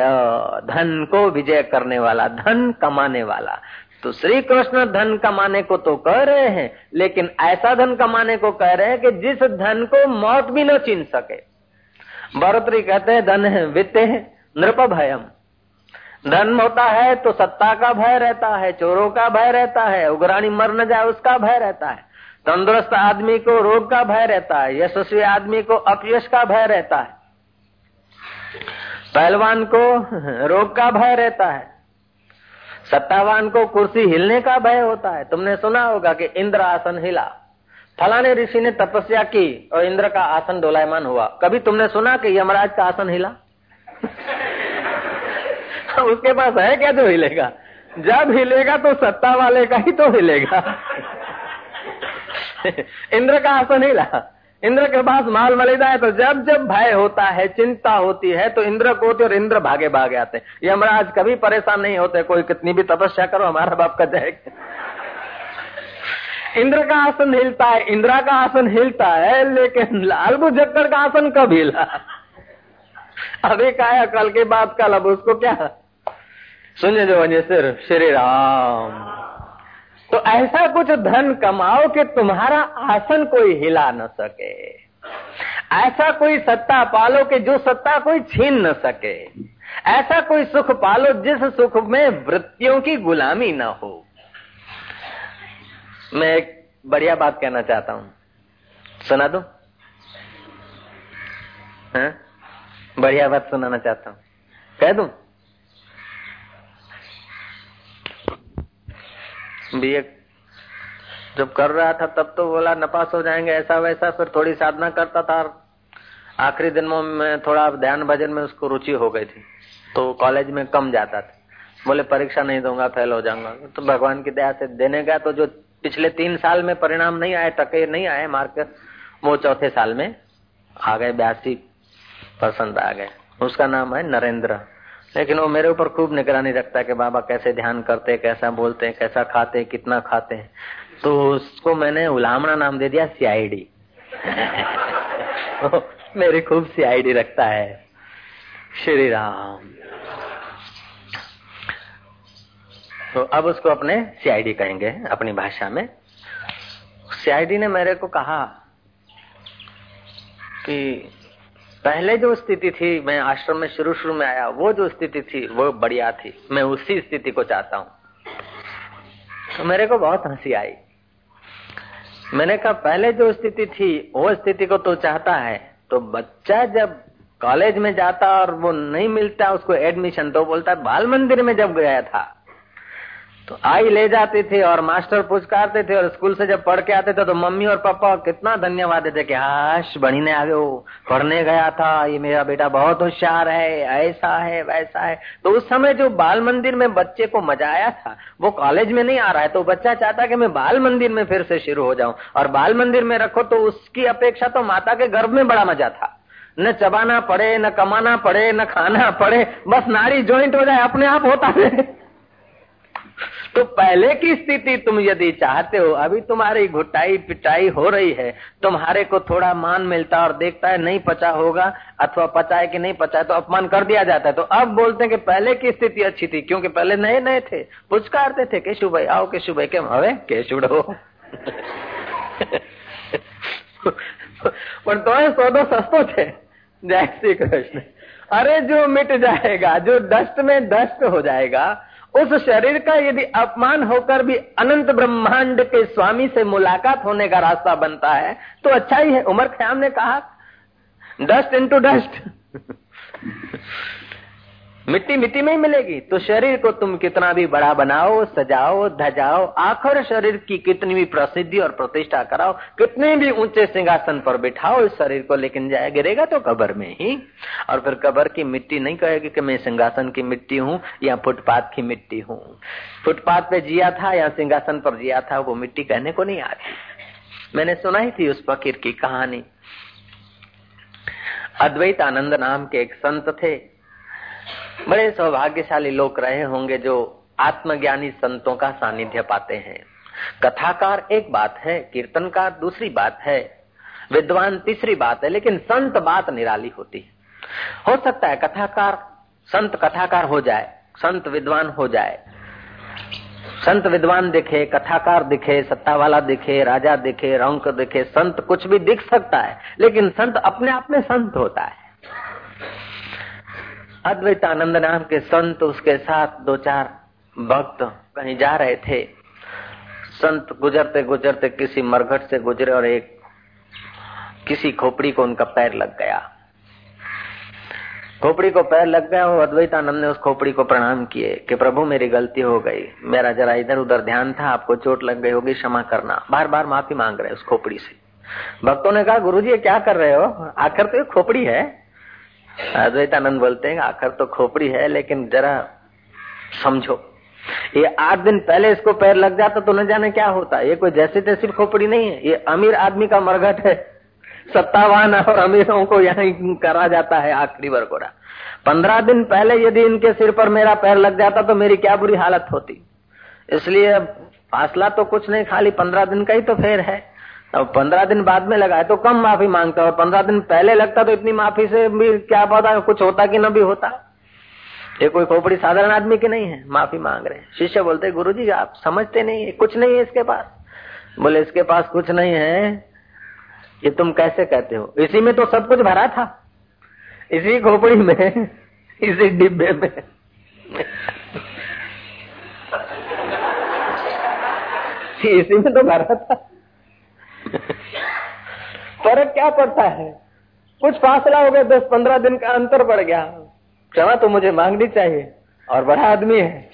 धन को विजय करने वाला, धन कमाने वाला। तो श्री कृष्ण धन कमाने को तो कह रहे हैं, लेकिन ऐसा धन कमाने को कह रहे हैं कि जिस धन को मौत भी न छीन सके। भरतरी कहते हैं, धन है, वित्त है नृप भयम धन होता है तो सत्ता का भय रहता है, चोरों का भय रहता है, उग्राणी मर न जाए उसका भय रहता है। तंदुरुस्त आदमी को रोग का भय रहता है, यशस्वी आदमी को अपयश का भय रहता है। पहलवान को रोग का भय रहता है। सत्तावान को कुर्सी हिलने का भय होता है। तुमने सुना होगा कि इंद्र आसन हिला। फलाने ऋषि ने तपस्या की और इंद्र का आसन डोलायमान हुआ। कभी तुमने सुना कि यमराज का आसन हिला? उसके पास है क्या जो हिलेगा? जब हिलेगा तो सत्ता वाले का ही तो हिलेगा। इंद्र का आसन हिला। इंद्र के पास माल मलिदा है तो जब जब भय होता है, चिंता होती है तो इंद्र को होती और इंद्र भागे भागे आते यमराज कभी परेशान नहीं होते, कोई कितनी भी तपस्या करो, हमारा बाप का जाएगा इंद्र का आसन हिलता है, इंद्रा का आसन हिलता है, लेकिन लालबू जक्कड़ का आसन कब हिला। अभी का है कल की बात कल अब उसको क्या? सुनिए जो सिर्फ़ श्री राम। तो ऐसा कुछ धन कमाओ कि तुम्हारा आसन कोई हिला न सके। ऐसा कोई सत्ता पालो कि जो सत्ता कोई छीन न सके। ऐसा कोई सुख पालो जिस सुख में वृत्तियों की गुलामी न हो। मैं एक बढ़िया बात कहना चाहता हूँ। सुना दो। हाँ? बढ़िया बात सुनाना चाहता हूँ। कह दू? बीए जब कर रहा था, तब तो बोला, नपास हो जाएँगे, ऐसा वैसा। फिर थोड़ी साधना करता था आखिरी दिनों में थोड़ा ध्यान भजन में उसको रुचि हो गई थी। तो कॉलेज में कम जाता था। बोले, परीक्षा नहीं दूँगा, फेल हो जाऊँगा। तो भगवान की दया से देने गया तो जो पिछले तीन साल में परिणाम नहीं आए, टके नहीं आए मार्क, वो चौथे साल में आ गए, बयासी परसेंट आ गए। उसका नाम है नरेंद्र। लेकिन वो मेरे ऊपर खूब निगरानी रखता है कि बाबा कैसे ध्यान करते कैसा बोलते कैसा खाते कितना खाते हैं। तो उसको मैंने उलामना नाम दे दिया सीआईडी मेरी खूब सीआईडी रखता है। श्री राम। तो अब उसको अपने सीआईडी कहेंगे, अपनी भाषा में। सीआईडी ने मेरे को कहा कि पहले जो स्थिति थी, मैं आश्रम में शुरू शुरू में आया, वो जो स्थिति थी, वो बढ़िया थी। मैं उसी स्थिति को चाहता हूँ। तो मेरे को बहुत हँसी आई। मैंने कहा, पहले जो स्थिति थी, वो स्थिति को तो चाहता है? तो बच्चा जब कॉलेज में जाता और वो नहीं मिलता, उसको एडमिशन तो बोलता, बाल मंदिर में जब गया था तो आई ले जाती थी और मास्टर पुचकारते थे और स्कूल से जब पढ़ के आते थे तो मम्मी और पापा कितना धन्यवाद देते कि हाश बड़ी ने वो पढ़ने गया था, ये मेरा बेटा बहुत होशियार है, ऐसा है, वैसा है। तो उस समय जो बाल मंदिर में बच्चे को मज़ा आया था, वो कॉलेज में नहीं आ रहा है तो बच्चा चाहता कि मैं बाल मंदिर में फिर से शुरू हो जाऊँ। और बाल मंदिर में रखो तो उसकी अपेक्षा तो माता के गर्भ में बड़ा मज़ा था। न चबाना पड़े, न कमाना पड़े, न खाना पड़े, बस नारी ज्वाइंट हो जाए, अपने आप होता है। तो पहले की स्थिति तुम यदि चाहते हो अभी तुम्हारी घुटाई पिटाई हो रही है तुम्हारे को थोड़ा मान मिलता और देखता है नहीं पचा होगा अथवा पचा है कि नहीं पचा है तो अपमान कर दिया जाता है तो अब बोलते हैं कि पहले की स्थिति अच्छी थी क्योंकि पहले नए नए थे पुचकारते थे केशु भाई आओ केशु भाई केम हवे केशुडो પણ તો સોદો સસ્તો છે જય શ્રી कृष्ण अरे जो मिट जाएगा जो डस्ट में डस्ट हो जाएगा उस शरीर का यदि अपमान होकर भी अनंत ब्रह्मांड के स्वामी से मुलाकात होने का रास्ता बनता है तो अच्छा ही है। उमर खयाम ने कहा डस्ट इंटू डस्ट मिट्टी मिट्टी में ही मिलेगी। तो शरीर को तुम कितना भी बड़ा बनाओ, सजाओ, धजाओ, आखिर शरीर की कितनी भी प्रसिद्धि और प्रतिष्ठा कराओ, कितने भी ऊँचे सिंहासन पर बिठाओ, इस शरीर को लेकिन जाए गिरेगा तो कबर में ही। और फिर कबर की मिट्टी नहीं कहेगी कि मैं सिंहासन की मिट्टी हूँ या फुटपाथ की मिट्टी हूँ। फुटपाथ पे जिया था या सिंहासन पर जिया था, वो मिट्टी कहने को नहीं आती मैंने सुना ही थी उस फकीर की कहानी। अद्वैत आनंद नाम के एक संत थे। बड़े सौभाग्यशाली लोग रहे होंगे जो आत्मज्ञानी संतों का सानिध्य पाते हैं। कथाकार एक बात है, कीर्तनकार दूसरी बात है, विद्वान तीसरी बात है, लेकिन संत बात निराली होती है। हो सकता है कथाकार, संत कथाकार हो जाए, संत विद्वान हो जाए। संत विद्वान दिखे, कथाकार दिखे सत्ता वाला दिखे, राजा दिखे रंक दिखे, संत कुछ भी दिख सकता है, लेकिन संत अपने आप में संत होता है। अद्वैतानंद नाम के संत उसके साथ दो चार भक्त कहीं जा रहे थे। संत गुजरते गुजरते किसी मरघट से गुजरे और एक किसी खोपड़ी को उनका पैर लग गया। खोपड़ी को पैर लग गया और अद्वैतानंद ने उस खोपड़ी को प्रणाम किए कि प्रभु मेरी गलती हो गई। मेरा जरा इधर उधर ध्यान था, आपको चोट लग गई होगी, क्षमा करना। बार बार माफ़ी मांग रहे उस खोपड़ी से। भक्तों ने कहा गुरु जी क्या कर रहे हो? आखिर तो ये खोपड़ी है। अद्वैतानंद बोलते हैं आखिर तो खोपड़ी है, लेकिन जरा समझो। ये आठ दिन पहले इसको पैर लग जाता तो न जाने क्या होता। ये कोई जैसे तैसी खोपड़ी नहीं है, ये अमीर आदमी का मरघट है। सत्तावान और अमीरों को यहाँ करा जाता है आखिरी वर्गोड़ा पंद्रह दिन पहले यदि इनके सिर पर मेरा पैर लग जाता तो मेरी क्या बुरी हालत होती। इसलिए फासला तो कुछ नहीं, खाली पंद्रह दिन का ही तो फेर है। अब पंद्रह दिन बाद में लगा तो कम माफ़ी माँगता और पंद्रह दिन पहले लगता तो इतनी माफ़ी से भी क्या पता कुछ होता कि न भी होता। ये कोई खोपड़ी साधारण आदमी की नहीं है, माफ़ी मांग रहे शिष्य बोलते गुरु जी आप समझते नहीं है, कुछ नहीं है इसके पास। बोले, इसके पास कुछ नहीं है। ये तुम कैसे कहते हो? इसी में तो सब कुछ भरा था। इसी खोपड़ी में, इसी डिब्बे में। इसी में तो भरा था। फ़र्क क्या पड़ता है? कुछ फासला हो गया दस पंद्रह दिन का अंतर पड़ गया। क्षमा तो मुझे मांगनी चाहिए, और बड़ा आदमी है।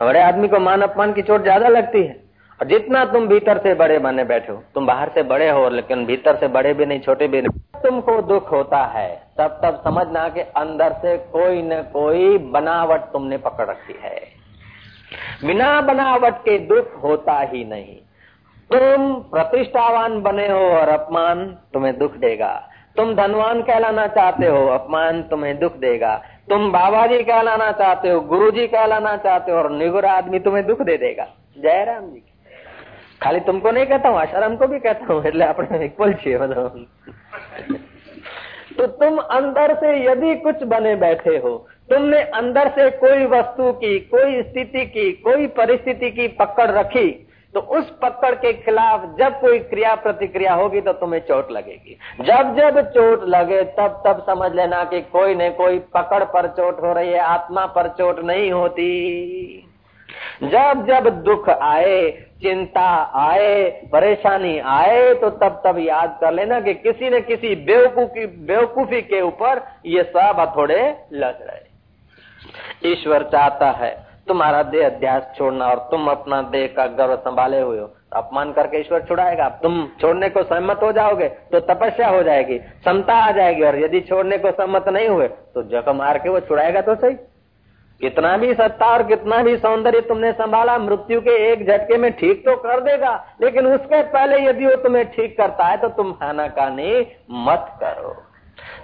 बड़े आदमी को मान अपमान की चोट ज़्यादा लगती है। और जितना तुम भीतर से बड़े बने बैठे हो तुम बाहर से बड़े हो, लेकिन भीतर से बड़े भी नहीं, छोटे भी नहीं। तुमको दुख होता है, तब तब समझना कि अंदर से कोई न कोई बनावट तुमने पकड़ रखी है। बिना बनावट के दुख होता ही नहीं। तुम प्रतिष्ठावान बने हो और अपमान तुम्हें दुख देगा तुम धनवान कहलाना चाहते हो अपमान तुम्हें दुख देगा तुम बाबा जी कहलाना चाहते हो गुरु जी कहलाना चाहते हो और निगुर आदमी तुम्हें दुख दे देगा जय राम जी खाली तुमको नहीं कहता हूँ आशाराम को भी कहता हूँ એટલે આપણે ઇક્વલ છીએ तो तुम अंदर से यदि कुछ बने बैठे हो तुमने अंदर से कोई वस्तु की कोई स्थिति की कोई परिस्थिति की पकड़ रखी तो उस पकड़ के खिलाफ जब कोई क्रिया प्रतिक्रिया होगी तो तुम्हें चोट लगेगी। जब जब चोट लगे, तब तब समझ लेना कि कोई न कोई पकड़ पर चोट हो रही है, आत्मा पर चोट नहीं होती। जब जब दुख आए, चिंता आए, परेशानी आए तो तब तब याद कर लेना कि किसी न किसी बेवकूफ़ी बेवकूफ़ी के ऊपर ये सब थोड़े लग रहे। ईश्वर चाहता है तुम्हारा देह अध्यास छोड़ना और तुम अपना देह का गर्व संभाले हुए हो तो अपमान करके ईश्वर छुड़ाएगा। तुम छोड़ने को सहमत हो जाओगे तो तपस्या हो जाएगी समता आ जाएगी, और यदि छोड़ने को सहमत नहीं हुए तो जगह मार के वो छुड़ाएगा तो सही। कितना भी सत्ता और कितना भी सौंदर्य तुमने संभाला, मृत्यु के एक झटके में ठीक तो कर देगा, लेकिन उसके पहले यदि वो तुम्हें ठीक करता है तो तुम हानाकानी मत करो।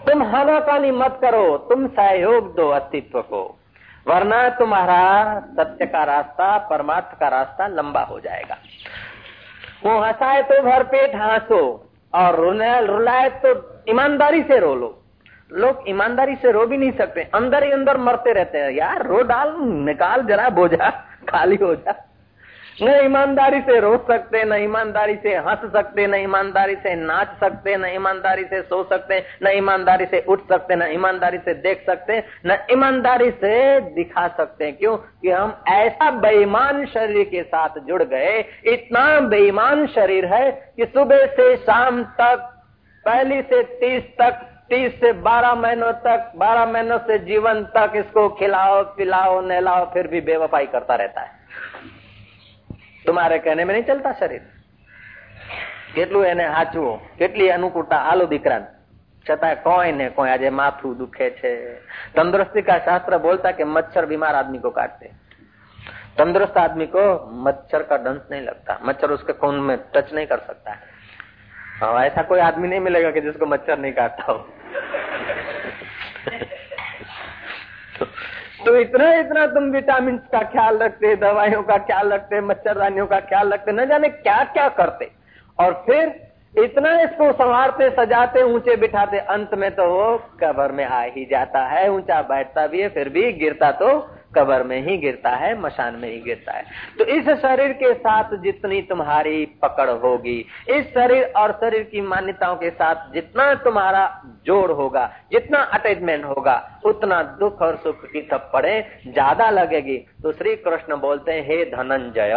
तुम हानाकानी मत करो, तुम सहयोग दो अस्तित्व को। वरना तुम्हारा सत्य का रास्ता, परमार्थ का रास्ता लंबा हो जाएगा। वो हंसाए तो भर पेट हंसो, और रुलाए तो ईमानदारी से रो लो। लोग ईमानदारी से रो भी नहीं सकते, अंदर ही अंदर मरते रहते हैं। यार, रो डाल, निकाल जरा, बोझा, खाली हो जा। न ईमानदारी से रो सकते, न ईमानदारी से हंस सकते, न ईमानदारी से नाच सकते, न ईमानदारी से सो सकते, न ईमानदारी से उठ सकते, न ईमानदारी से देख सकते, न ईमानदारी से दिखा सकते। क्यों? कि हम ऐसा बेईमान शरीर के साथ जुड़ गए, इतना बेईमान शरीर है कि सुबह से शाम तक, पहली से तीस तक, तीस से बारह महीनों तक, बारह महीनों से जीवन तक इसको खिलाओ, पिलाओ, नहलाओ, फिर भी बेवफाई करता रहता है। તમારે કહેને में नहीं चलता शरीर કેટલું એને હાચવું કેટલી અનુકૂળતા આલો દીકરા છતાં કોઈ ને કોઈ આજે માથું દુખે છે तंदुरुस्ती का शास्त्र बोलता कि मच्छर बीमार आदमी को काटते तंदुरुस्त आदमी को मच्छर का डंस नहीं लगता मच्छर उसके खून में टच नहीं कर सकता है हाँ, ऐसा कोई आदमी नहीं मिलेगा कि जिसको मच्छर नहीं काटता हो तो इतना इतना तुम विटामिन का ख्याल रखते दवाइयों का ख्याल रखते मच्छरदानियों का ख्याल रखते न जाने क्या क्या करते और फिर इतना इसको संवारते, सजाते, ऊँचे बिठाते, अंत में तो वो कबर में आ ही जाता है, ऊँचा बैठता भी है, फिर भी गिरता तो कबर में ही गिरता है, मशान में ही गिरता है। तो इस शरीर के साथ जितनी तुम्हारी पकड़ होगी, इस शरीर और शरीर की मान्यताओं के साथ जितना तुम्हारा जोड़ होगा, जितना अटैचमेंट होगा, उतना दुख और सुख की थप्पड़े ज़्यादा लगेगी। तो श्री कृष्ण बोलते हैं, हे धनंजय,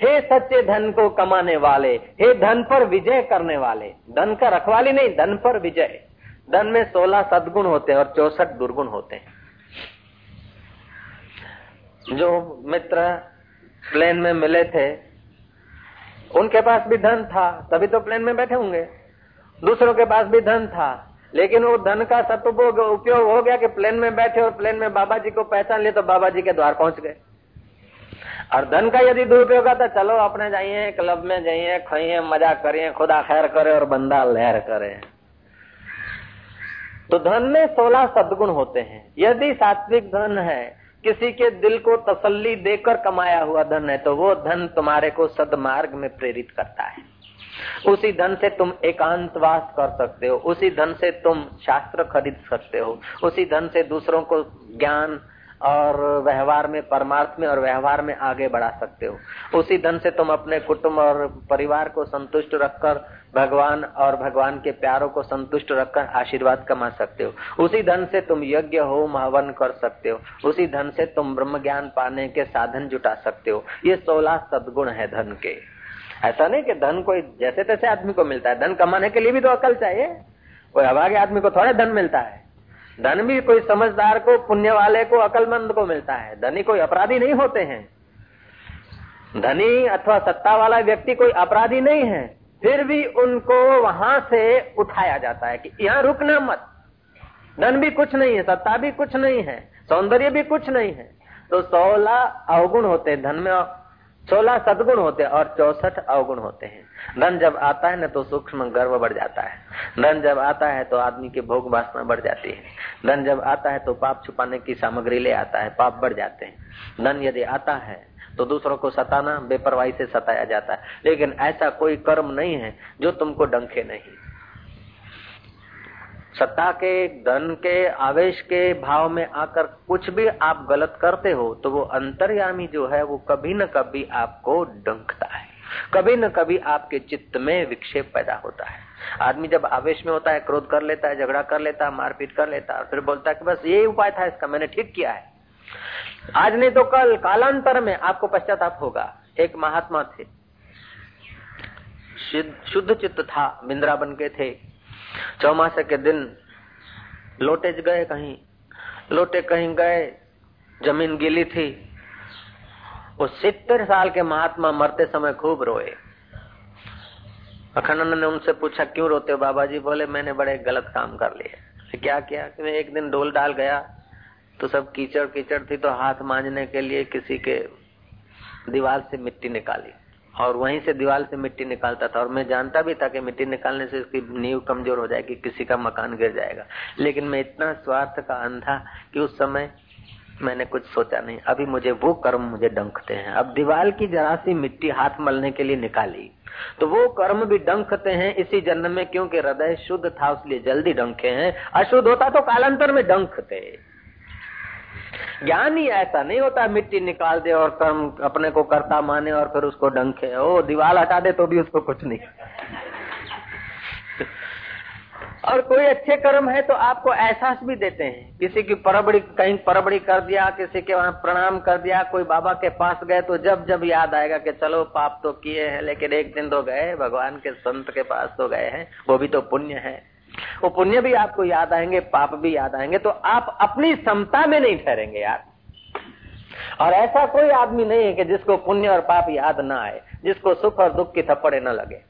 हे सच्चे धन को कमाने वाले, हे धन पर विजय करने वाले, धन का रखवाली नहीं, धन पर विजय। धन में सोलह सदगुण होते हैं और चौसठ दुर्गुण होते हैं। जो मित्र प्लेन में मिले थे, उनके पास भी धन था, तभी तो प्लेन में बैठे होंगे। दूसरों के पास भी धन था, लेकिन वो धन का सदुपयोग उपयोग हो गया कि प्लेन में बैठे और प्लेन में बाबा जी को पहचान लिए तो बाबा जी के द्वार पहुँच गए। और धन का यदि दुरुपयोग था चलो अपने जाइए क्लब में जाइए, खाइए, मज़ा करिए, खुदा खैर करे और बंदा लहर करे। तो धन में सोलह सदगुण होते हैं। यदि सात्विक धन है किसी के दिल को तसल्ली देकर कमाया हुआ धन है तो वो धन तुम्हारे को सदमार्ग में प्रेरित करता है। उसी धन से तुम एकांतवास कर सकते हो, उसी धन से तुम शास्त्र खरीद सकते हो, उसी धन से दूसरों को ज्ञान और व्यवहार में, परमार्थ में और व्यवहार में आगे बढ़ा सकते हो। उसी धन से तुम अपने कुटुंब और परिवार को संतुष्ट रखकर भगवान और भगवान के प्यारों को संतुष्ट रखकर आशीर्वाद कमा सकते हो। उसी धन से तुम यज्ञ हो हवन कर सकते हो। उसी धन से तुम ब्रह्म ज्ञान पाने के साधन जुटा सकते हो। ये सोलह सदगुण है धन के। ऐसा नहीं कि धन कोई जैसे तैसे आदमी को मिलता है। धन कमाने के लिए भी तो अकल चाहिए। कोई अभागे आदमी को थोड़े धन मिलता है। धन भी कोई समझदार को, पुण्य वाले को, अकलमंद को मिलता है। धनी कोई अपराधी नहीं होते हैं। धनी अथवा सत्ता वाला व्यक्ति कोई अपराधी नहीं है। फिर भी उनको वहाँ से उठाया जाता है कि यहाँ रुकना मत। धन भी कुछ नहीं है, सत्ता भी कुछ नहीं है, सौंदर्य भी कुछ नहीं है। तो सोलह अवगुण होते धन में, सोलह सदगुण होते और चौसठ अवगुण होते हैं। धन जब आता है ना तो सूक्ष्म गर्व बढ़ जाता है। धन जब आता है तो आदमी की भोग वासना बढ़ जाती है। धन जब आता है तो पाप छुपाने की सामग्री ले आता है, पाप बढ़ जाते हैं। धन यदि आता है तो दूसरों को सताना, बेपरवाही से सताया जाता है। लेकिन ऐसा कोई कर्म नहीं है जो तुमको डंखे नहीं। सत्ता के, धन के, आवेश के भाव में आकर कुछ भी आप गलत करते हो तो वो अंतर्यामी जो है, वो कभी न कभी आपको डंकता है। कभी न कभी आपके चित्त में विक्षेप पैदा होता है। आदमी जब आवेश में होता है, क्रोध कर लेता है, झगड़ा कर लेता है, मारपीट कर लेता है फिर बोलता है कि बस ये उपाय था इसका, मैंने ठीक किया है। आज नहीं तो कल कालांतर में आपको पश्चाताप होगा। एक महात्मा थे। शुद्ध चित्त था, बिंद्राबन के थे। चौमासे के दिन लोटे गए कहीं। लोटे कहीं गए, ज़मीन गिली थी। वो सितर साल के महात्मा मरते समय खूब रोए। अखंड ने उनसे पूछा, क्यों रोते हो बाबा जी? बोले, मैंने बड़े गलत काम कर लिए क्या किया? कि मैं एक दिन डोल डाल गया तो सब कीचड़ कीचड़ थी तो हाथ मांझने के लिए किसी के दीवार से मिट्टी निकाली। और वहीं से दीवार से मिट्टी निकालता था। और मैं जानता भी था कि मिट्टी निकालने से उसकी नींव कमज़ोर हो जाएगी, किसी का मकान गिर जाएगा। लेकिन मैं इतना स्वार्थ का अंधा कि उस समय मैंने कुछ सोचा नहीं। अभी मुझे वो कर्म मुझे डंकते हैं। अब दीवार की जरा सी मिट्टी हाथ मलने के लिए निकाली। तो वो कर्म भी डंकते हैं इसी जन्म में, क्योंकि हृदय शुद्ध था इसलिए जल्दी डंके हैं। अशुद्ध होता तो कालांतर में डंकते। ज्ञान ऐसा नहीं होता, मिट्टी निकाल दे और कर्म अपने को करता माने और फिर उसको डंखे ओ दीवार हटा दे तो भी उसको कुछ नहीं। और कोई अच्छे कर्म है तो आपको एहसास भी देते हैं। किसी की परबड़ी, कहीं परबड़ी कर दिया, किसी के वहाँ प्रणाम कर दिया, कोई बाबा के पास गए तो जब जब याद आएगा कि चलो पाप तो किए हैं, लेकिन एक दिन तो गए, भगवान के संत के पास तो गए हैं, वो भी तो पुण्य है। वो पुण्य भी आपको याद आएँगे, पाप भी याद आएँगे तो आप अपनी क्षमता में नहीं ठहरेंगे यार। और ऐसा कोई आदमी नहीं है कि जिसको पुण्य और पाप याद ना आए, जिसको सुख और दुख की थप्पड़े न लगे।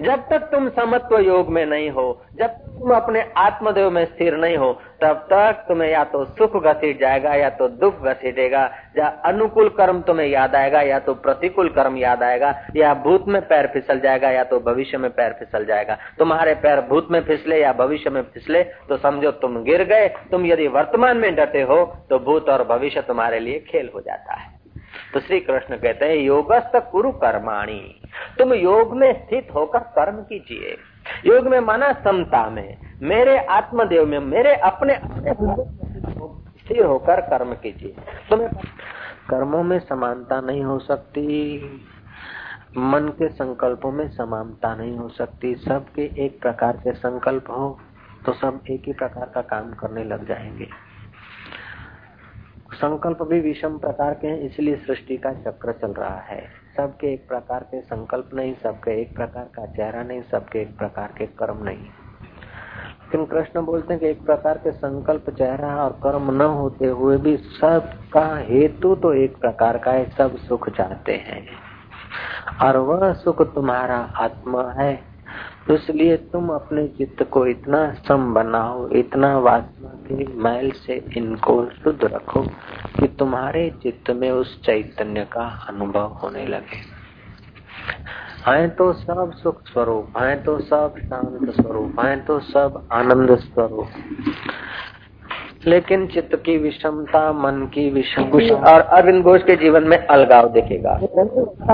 जब तक तुम समत्व योग में नहीं हो, जब तुम अपने आत्मदेव में स्थिर नहीं हो, तब तक तुम्हें या तो सुख घसीट जाएगा, या तो दुख घसीटेगा, या अनुकूल कर्म तुम्हें याद आएगा, या तो प्रतिकूल कर्म याद आएगा, या भूत में पैर फिसल जाएगा, या तो भविष्य में पैर फिसल जाएगा। तुम्हारे पैर भूत में फिसले या भविष्य में फिसले तो समझो तुम गिर गए। तुम यदि वर्तमान में डटे हो तो भूत और भविष्य तुम्हारे लिए खेल हो जाता है। तो श्री कृष्ण कहते हैं योगस्त कुरु कर्माणी। तुम योग में स्थित होकर कर्म कीजिए। योग में माना समता में। मेरे आत्मदेव में, मेरे अपने स्थिर होकर कर्म कीजिए। तुम्हें कर्मों में समानता नहीं हो सकती। मन के संकल्पों में समानता नहीं हो सकती। सबके एक प्रकार के संकल्प हो तो सब एक ही प्रकार का काम करने लग जाएँगे। संकल्प भी विषम प्रकार के हैं, इसलिए सृष्टि का चक्र चल रहा है। सबके एक प्रकार के संकल्प नहीं, सबके एक प्रकार का चेहरा नहीं, सबके एक प्रकार के कर्म नहीं। लेकिन कृष्ण बोलते हैं कि एक प्रकार के संकल्प चेहरा और कर्म न होते हुए भी सबका हेतु तो एक प्रकार का है, सब सुख चाहते हैं। और वह सुख तुम्हारा आत्मा है। इसलिए तुम अपने चित्त को इतना सम बनाओ, इतना वासना के मैल से इनको शुद्ध रखो कि तुम्हारे चित्त में उस चैतन्य का अनुभव होने लगे। है तो सब सुख स्वरूप, है तो सब शांत स्वरूप, है तो सब आनंद स्वरूप। लेकिन चित्त की विषमता मन की विषम। और अरविंद घोष के जीवन में अलगाव देखेगा।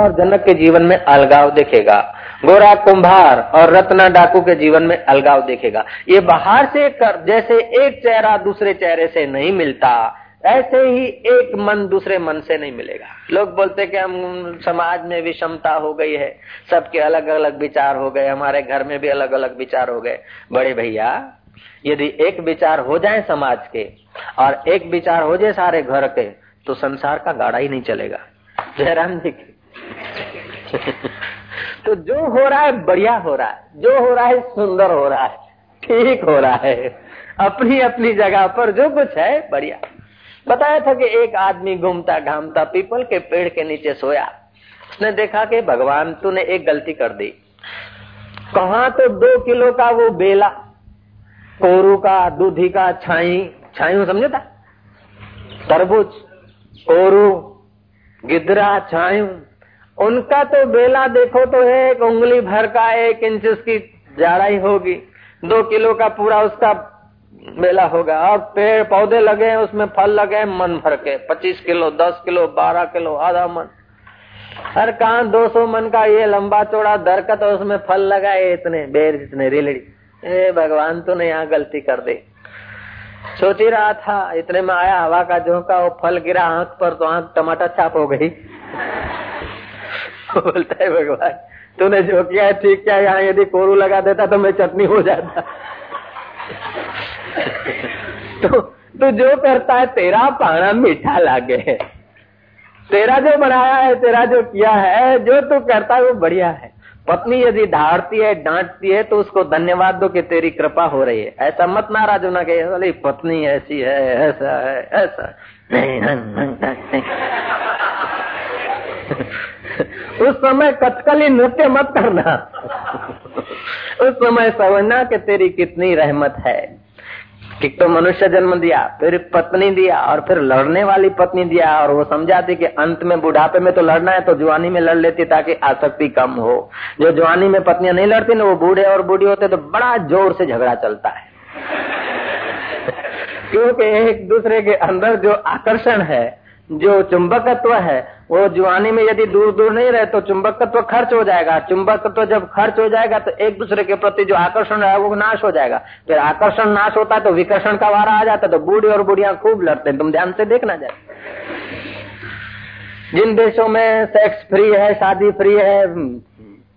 और जनक के जीवन में अलगाव देखेगा। गोरा कुंभार और रत्ना डाकू के जीवन में अलगाव देखेगा। ये बाहर से कर जैसे एक चेहरा दूसरे चेहरे से नहीं मिलता ऐसे ही एक मन दूसरे मन से नहीं मिलेगा। लोग बोलते कि हम समाज में विषमता हो गई है। सबके अलग अलग विचार हो गए हमारे घर में भी अलग अलग विचार हो गए। बड़े भैया यदि एक विचार हो जाए समाज के और एक विचार हो जाए सारे घर के तो संसार का गाड़ा ही नहीं चलेगा। जयराम जी की। तो जो हो रहा है, बढ़िया हो रहा है। जो हो रहा है, सुंदर हो रहा है। ठीक हो रहा है। अपनी अपनी जगह पर जो कुछ है, बढ़िया। बताया था कि एक आदमी घूमता घामता पीपल के पेड़ के नीचे सोया। उसने देखा कि भगवान तूने एक गलती कर दी। कहा तो दो किलो का वो बेला कोरू का, दूधी का, छाई छाई समझे था? तरबूज, कोरू, गिदरा छाई उनका तो बेला देखो तो एक उंगली भर का एक इंच उसकी जाड़ाई होगी। दो किलो का पूरा उसका बेला होगा। और पेड़ पौधे लगे हैं, उसमें फल लगे हैं, मन भर के। पच्चीस किलो, दस किलो, बारह किलो, आधा मन। हर कहा दो सौ मन का, ये लंबा चौड़ा दरकत, और उसमें फल लगा है इतने, बेर जितने रिलड़ी ए, भगवान तो ने यहाँ गलती कर दी। सोच ही रहा था, इतने में आया, हवा का झोंका वो फल गिरा आँख पर तो आँख टमाटर छाप हो गई। बोलता है भगवान, तूने जो किया है, ठीक क्या यहाँ यदि कोरू लगा देता तो मैं चटनी हो जाता। तो तू जो करता है, तेरा पाना मीठा लागे तेरा जो बनाया है, तेरा जो किया है, जो तू करता है, वो बढ़िया है। पत्नी यदि ढाड़ती है डांटती है तो उसको धन्यवाद दो कि तेरी कृपा हो रही है। ऐसा मत नाराज़ होना कि अरे पत्नी ऐसी है ऐसा है ऐसा नहीं, नहीं, नहीं, उस समय कथकली नृत्य मत करना। उस समय समझना कि तेरी कितनी रहमत है। कि तो मनुष्य जन्म दिया, फिर पत्नी दिया, और फिर लड़ने वाली पत्नी दिया, और वो समझाती कि अंत में बुढ़ापे में तो लड़ना है तो जवानी में लड़ लेती ताकि आसक्ति कम हो। जो जवानी में पत्नियाँ नहीं लड़ती ना, वो बूढ़े और बूढ़ी होते तो बड़ा ज़ोर से झगड़ा चलता है। क्योंकि एक दूसरे के अंदर जो आकर्षण है जो चुंबकत्व है, वो जुआनी में यदि दूर दूर नहीं रहे तो चुंबकत्व खर्च हो जाएगा। चुंबकत्व जब खर्च हो जाएगा तो एक दूसरे के प्रति जो आकर्षण है, वो नाश हो जाएगा। फिर आकर्षण नाश होता है तो विकर्षण का वारा आ जाता है तो बूढ़ी और बुढ़िया खूब लड़ते हैं। तुम ध्यान से देखना जाए जिन देशों में सेक्स फ्री है, शादी फ्री है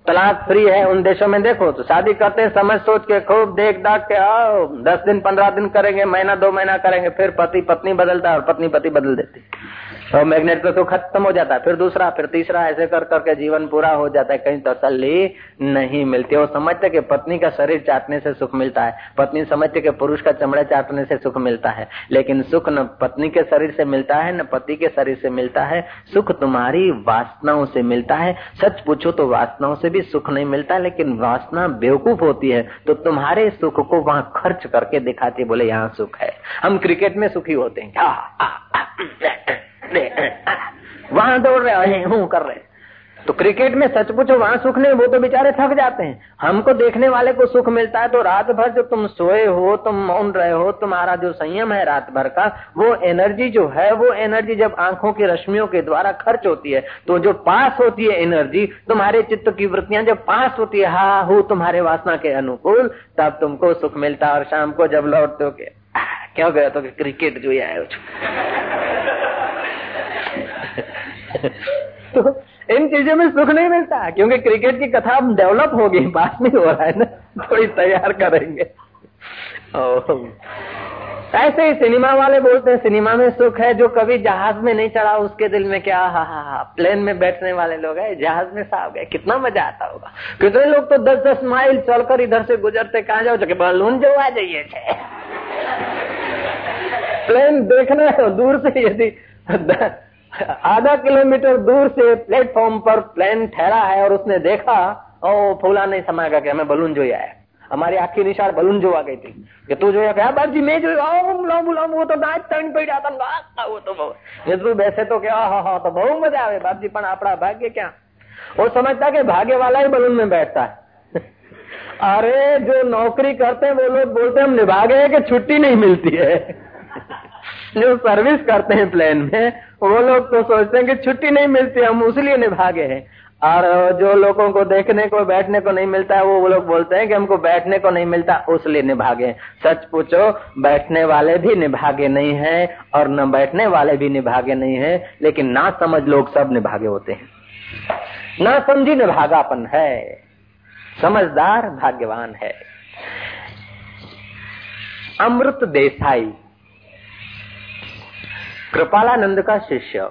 तलाक फ्री है उन देशों में देखो तो शादी करते समझ सोच के, खूब देख दाख के, आओ, दस दिन, पंद्रह दिन करेंगे, महीना, दो महीना करेंगे, फिर पति, पत्नी बदलता और पत्नी, पति बदल देती तो मैग्नेट पे तो खत्म हो जाता है, फिर दूसरा, फिर तीसरा, ऐसे कर, करके जीवन पूरा हो जाता है, कहीं तसल्ली नहीं मिलती। वो समझते कि पत्नी का शरीर चाटने से सुख मिलता है, पत्नी समझते कि पुरुष का चमड़े चाटने से सुख मिलता है, लेकिन सुख न पत्नी के शरीर से मिलता है, न पति के शरीर से मिलता है, सुख तुम्हारी वासनाओं से मिलता है। सच पूछो तो वासनाओं से भी सुख नहीं मिलता, लेकिन वासना बेवकूफ़ होती है तो तुम्हारे सुख को वहाँ खर्च करके दिखाती बोले यहाँ सुख है। हम क्रिकेट में सुखी होते हैं। वहाँ दौड़ रहे हैं हूँ कर रहे तो क्रिकेट में सच पूछो, वहाँ सुख नहीं, वो तो बेचारे थक जाते हैं। हमको देखने वाले को सुख मिलता है तो रात भर जो तुम सोए हो, तुम मौन रहे हो, तुम्हारा जो संयम है रात भर का, वो एनर्जी जो है, वो एनर्जी जब आँखों की रश्मियों के द्वारा खर्च होती है तो जो पास होती है एनर्जी तुम्हारे चित्त की वृत्तियाँ जब पास होती है, हा, हो तुम्हारे वासना के अनुकूल, तब तुमको सुख मिलता है और शाम को जब लौटते हो क्यों गया तो क्रिकेट जो है। तो इन चीज़ों में सुख नहीं मिलता, क्योंकि क्रिकेट की कथा अब डेवलप होगी बात नहीं हो रहा है ना, थोड़ी तैयार करेंगे। ऐसे ही सिनेमा वाले बोलते हैं, सिनेमा में सुख है जो कभी जहाज़ में नहीं चढ़ा, उसके दिल में क्या, हा हा हा, प्लेन में बैठने वाले लोग है, जहाज़ में साहब गए, कितना मज़ा आता होगा। कितने लोग तो दस दस माइल चलकर इधर से गुजरते, कहा जाओ जो बलून जो आ जाइए। प्लेन देखना है, दूर से यदि आधा किलोमीटर दूर से प्लेटफॉर्म पर प्लेन ठहरा है और उसने देखा, ओ, फूला नहीं समाएगा कि हमें बलून जो आया हमारी आखिरी निशान बलून जो आ गई थी। कि तू जो क्या? बात जी मैं जो वो तो नाच तण पड़ जाता वो तो वैसे तो क्या? हाँ हाँ तो बहुत मज़ा आवे। बाप जी पण अपना भाग्य क्या? वो समझता कि भाग्य वाला ही बलून में बैठता है। अरे, जो नौकरी करते हैं, वो लोग बोलते हैं, हम निभा गए कि छुट्टी नहीं मिलती है। जो सर्विस करते हैं प्लेन में, वो लोग तो सोचते हैं कि छुट्टी नहीं मिलती, हम उसलिए निभागे हैं। और जो लोगों को देखने को, बैठने को नहीं मिलता है वो लोग बोलते हैं कि हमको बैठने को नहीं मिलता, उसलिए निभागे सच पूछो, बैठने वाले भी निभागे नहीं है, और न बैठने वाले भी निभागे नहीं है, लेकिन ना समझ लोग सब निभागे होते हैं। ना समझी निभागापन है। समझदार, भाग्यवान है। अमृत देसाई। कृपालानंद का शिष्य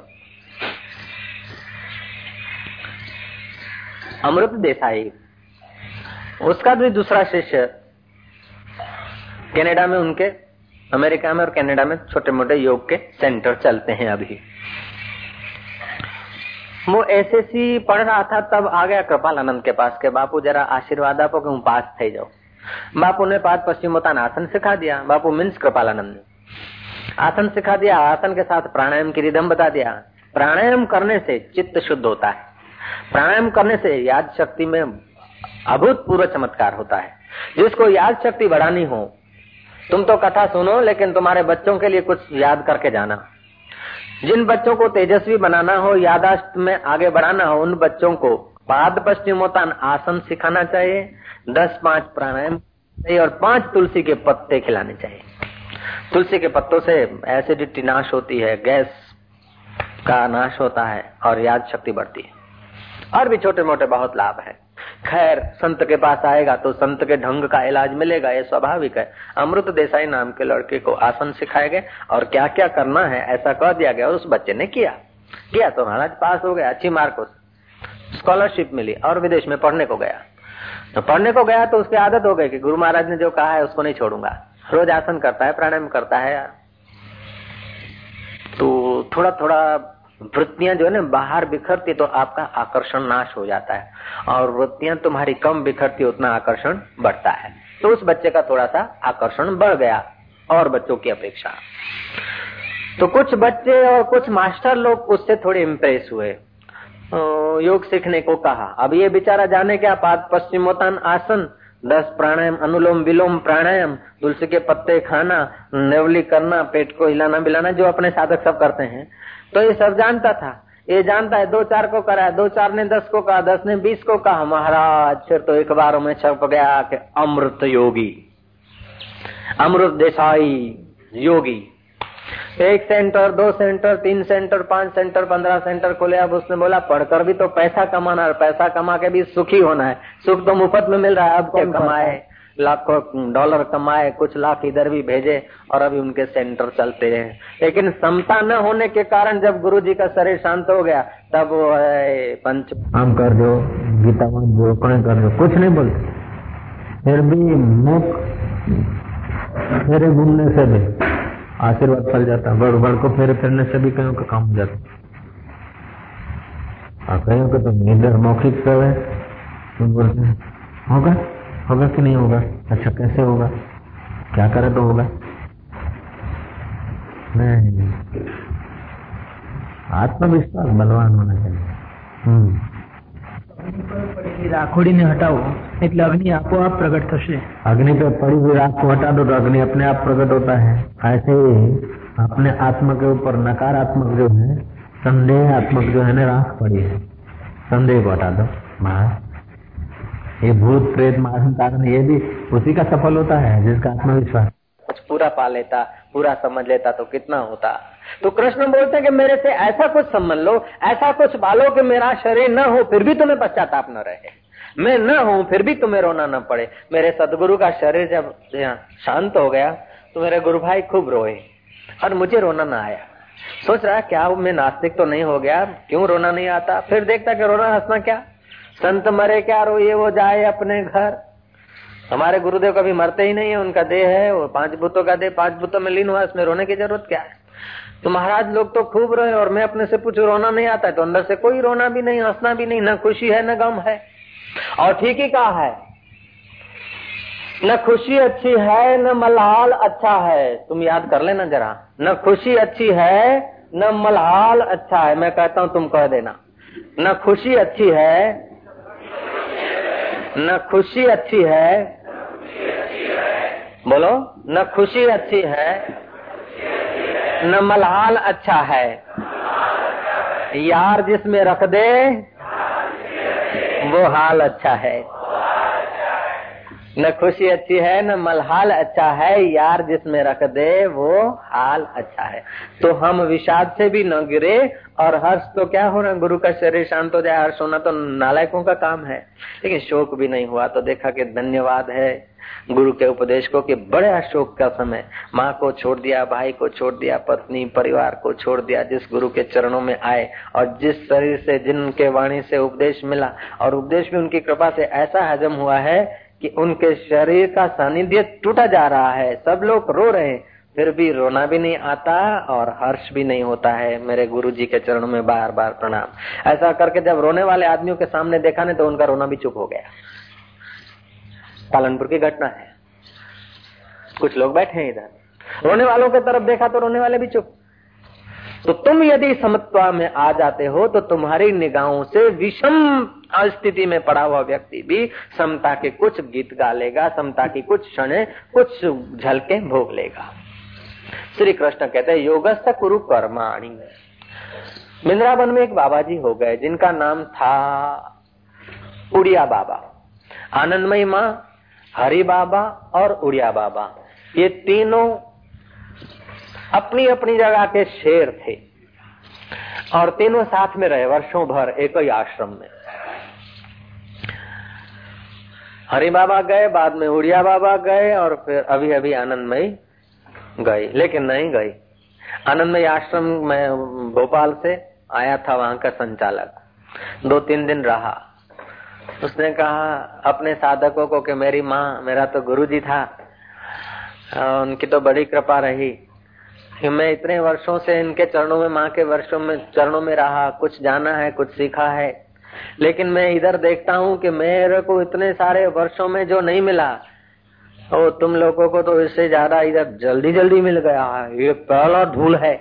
अमृत देसाई उसका भी दूसरा शिष्य कनाडा में उनके अमेरिका में और कनाडा में छोटे मोटे योग के सेंटर चलते हैं अभी वो एसएससी पढ़ रहा था तब आ गया कृपाल आनंद के पास के बापू जरा आशीर्वाद आपो कि હું પાસ થઈ જાઉં બાપુ ને પાસ પશ્ચિમોતાના આસન શીખા દિયા બાપુ મીન્સ કૃપાલાનંદ आसन सिखा दिया, आसन के साथ प्राणायाम की रिदम बता दिया। प्राणायाम करने से चित्त शुद्ध होता है। प्राणायाम करने से याद शक्ति में अभूतपूर्व चमत्कार होता है। जिसको याद शक्ति बढ़ानी हो, तुम तो कथा सुनो, लेकिन तुम्हारे बच्चों के लिए कुछ याद करके जाना। जिन बच्चों को तेजस्वी बनाना हो, यादाश्त में आगे बढ़ाना हो, उन बच्चों को पाद पश्चिमोत्तान आसन सिखाना चाहिए। दस पाँच प्राणायाम और पाँच तुलसी के पत्ते खिलाने चाहिए। तुलसी के पत्तों से एसिडिटी नाश होती है, गैस का नाश होता है और याद शक्ति बढ़ती है। और भी छोटे मोटे बहुत लाभ है। खैर, संत के पास आएगा तो संत के ढंग का इलाज मिलेगा, ये स्वाभाविक है। अमृत देसाई नाम के लड़के को आसन सिखाए गए और क्या क्या करना है ऐसा कह दिया गया और उस बच्चे ने किया। किया तो महाराज पास हो गया, अच्छी मार्क स्कॉलरशिप मिली और विदेश में पढ़ने को गया। तो पढ़ने को गया तो उसकी आदत हो गई कि गुरु महाराज ने जो कहा है उसको नहीं छोड़ूँगा। रोज आसन करता है, प्राणायाम करता है तो थोड़ा थोड़ा वृत्तियाँ जो है ना, बाहर बिखरती तो आपका आकर्षण नाश हो जाता है। और वृत्तियाँ तुम्हारी कम बिखरती, उतना आकर्षण बढ़ता है। तो उस बच्चे का थोड़ा सा आकर्षण बढ़ गया, और बच्चों की अपेक्षा। तो कुछ बच्चे और कुछ मास्टर लोग उससे थोड़े इम्प्रेस हुए। योग सीखने को कहा, अब ये बेचारा जाने क्या पाद पश्चिमोत्तान आसन दस प्राणायाम, अनुलोम विलोम प्राणायाम, तुलसी के पत्ते खाना, नेवली करना, पेट को हिलाना बिलाना, जो अपने साधक सब करते हैं। तो ये सब जानता था। ये जानता है, दो चार को करा दो चार ने दस को कहा, दस ने बीस को कहा, महाराज, फिर तो एक बार में छप गया कि अमृत योगी। अमृत देसाई योगी। एक सेंटर दो सेंटर तीन सेंटर पाँच सेंटर पंद्रह सेंटर खोले। अब उसने बोला पढ़कर भी तो पैसा कमाना है पैसा कमा के भी सुखी होना है। सुख तो मुफ़्त में मिल रहा है अब क्या कमाए? लाखों डॉलर कमाए कुछ लाख इधर भी भेजे और अभी उनके सेंटर चलते हैं लेकिन समता न होने के कारण जब गुरु जी का शरीर शांत हो गया तब वो है पंच हम कर दो गीता जो कर दो कुछ नहीं बोलते। फिर भी मुख मेरे घूमने से भी आशीर्वाद फल जाता बड़ बड़ को फेरे फिरने से भी कहीं का काम हो जाता और कहीं को तो इधर मौखिक कर तुम बोलते होगा? होगा कि नहीं होगा? अच्छा कैसे होगा? क्या करे तो होगा? नहीं। आत्मविश्वास बलवान होना चाहिए। हम्म। રાખોડીને હટાવો એટલે અગ્નિ આપોઆપ પ્રગટ થશે अग्नि पे पड़ी हुई राख को हटा दो तो अग्नि अपने आप प्रकट होता है ऐसे ही अपने आत्मा के ऊपर नकारात्मक जो है संदेहात्मक जो है ना राख पड़ी है संदेह को हटा दो ये भूत प्रेत मासन ये भी उसी का सफल होता है जिसका आत्मविश्वास पूरा पा लेता, पूरा समझ लेता तो कितना होता। तो कृष्ण बोलते हैं कि मेरे से ऐसा कुछ समझ लो, ऐसा कुछ पालो कि मेरा शरीर न हो, फिर भी तुम्हें पश्चाताप न रहे। मैं न हूँ, फिर भी तुम्हें रोना न पड़े। मेरे सदगुरु का शरीर जब शांत हो गया तो मेरे गुरु भाई खूब रोए और मुझे रोना न आया। सोच रहा क्या मैं नास्तिक तो नहीं हो गया? क्यों रोना नहीं आता? फिर देखता कि रोना हंसना क्या? संत मरे क्या रोइए वो जाए अपने घर। हमारे गुरुदेव कभी मरते ही नहीं है, उनका देह है, वो पाँच भूतों का देह, पाँच भूतों में लीन हुआ इसमें रोने की ज़रूरत क्या है? तो महाराज लोग तो खूब रहे और मैं अपने से पूछू, रोना नहीं आता है तो अंदर से कोई रोना भी नहीं, हंसना भी नहीं, न खुशी है, न गम है। और ठीक ही कहा है, न खुशी अच्छी है, न मलहाल अच्छा है। तुम याद कर लेना जरा, न खुशी अच्छी है, न मलहाल अच्छा है, मैं कहता हूँ तुम कह देना। न खुशी अच्छी है न खुशी अच्छी है। बोलो, न खुशी अच्छी है, न मलहाल अच्छा है। यार जिसमें रख दे, वो हाल अच्छा है। न खुशी अच्छी है, न मलहाल अच्छा है। यार जिसमें रख दे, वो हाल अच्छा है। तो हम विषाद से भी न गिरे और हर्ष तो क्या हो रहा है? गुरु का शरीर शांत हो जाए, हर्ष होना तो नालायकों का काम है। लेकिन शोक भी नहीं हुआ तो देखा कि धन्यवाद है गुरु के उपदेश को कि बड़े अशोक का समय। माँ को छोड़ दिया, भाई को छोड़ दिया, पत्नी, परिवार को छोड़ दिया, जिस गुरु के चरणों में आए और जिस शरीर से, जिनके वाणी से उपदेश मिला, और उपदेश भी उनकी कृपा से, ऐसा हजम हुआ है कि उनके शरीर का सानिध्य टूटा जा रहा है। सब लोग रो रहे हैं। फिर भी रोना भी नहीं आता और हर्ष भी नहीं होता है मेरे गुरु जी के चरणों में बार बार प्रणाम। ऐसा करके जब रोने वाले आदमियों के सामने देखा नहीं तो उनका रोना भी चुप हो गया। पालनपुर की घटना है। कुछ लोग बैठे हैं इधर। रोने वालों की तरफ़ देखा तो रोने वाले भी चुप। तो तुम यदि समत्वा में आ जाते हो तो तुम्हारी निगाहों से विषम स्थिति में पड़ा हुआ व्यक्ति भी समता के कुछ गीत गा लेगा, समता की कुछ क्षण, कुछ झलके भोग लेगा। श्री कृष्ण कहते हैं, योगस्थ कुरु कर्माणी वृंदावन में एक बाबा जी हो गए, जिनका नाम था उड़िया बाबा। आनंदमयी माँ, हरि बाबा और उड़िया बाबा। ये तीनों अपनी अपनी जगह के शेर थे और तीनों साथ में रहे वर्षों भर एक ही आश्रम में। हरि बाबा गए, बाद में उड़िया बाबा गए और फिर अभी अभी आनंदमयी गई, लेकिन नहीं गई। आनंदमयी आश्रम में भोपाल से आया था वहाँ का संचालक। दो तीन दिन रहा। उसने कहा, अपने साधकों को कि मेरी माँ, मेरा तो गुरु जी था उनकी तो बड़ी कृपा रही। मैं इतने वर्षों से इनके चरणों में, माँ के वर्षों में, चरणों में रहा। कुछ जाना है, कुछ सीखा है। लेकिन मैं इधर देखता हूँ कि मेरे को इतने सारे वर्षों में जो नहीं मिला और तुम लोगों को तो इससे ज़्यादा इधर जल्दी जल्दी मिल गया है। ये पहला धूल है।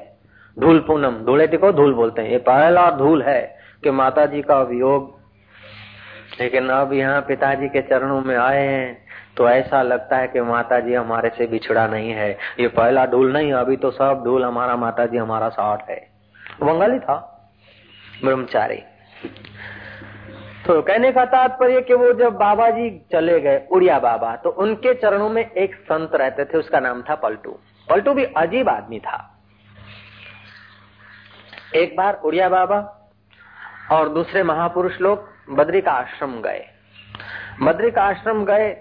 धूल पूनम। धूलेटी को धूल बोलते हैं। ये पहला धूल है कि माता जी का वियोग लेकिन अब यहाँ पिताजी के चरणों में आए हैं तो ऐसा लगता है कि माता जी हमारे से बिछड़ा नहीं है। ये पहला धूल नहीं, अभी तो सब धूल हमारा माता जी हमारा साथ है। बंगाली था। ब्रह्मचारी। तो कहने का तात्पर्य कि वो जब बाबा जी चले गए, उड़िया बाबा तो उनके चरणों में एक संत रहते थे, उसका नाम था पलटू। पलटू भी अजीब आदमी था। एक बार उड़िया बाबा और दूसरे महापुरुष लोग बद्री का आश्रम गए। बद्री का आश्रम गए,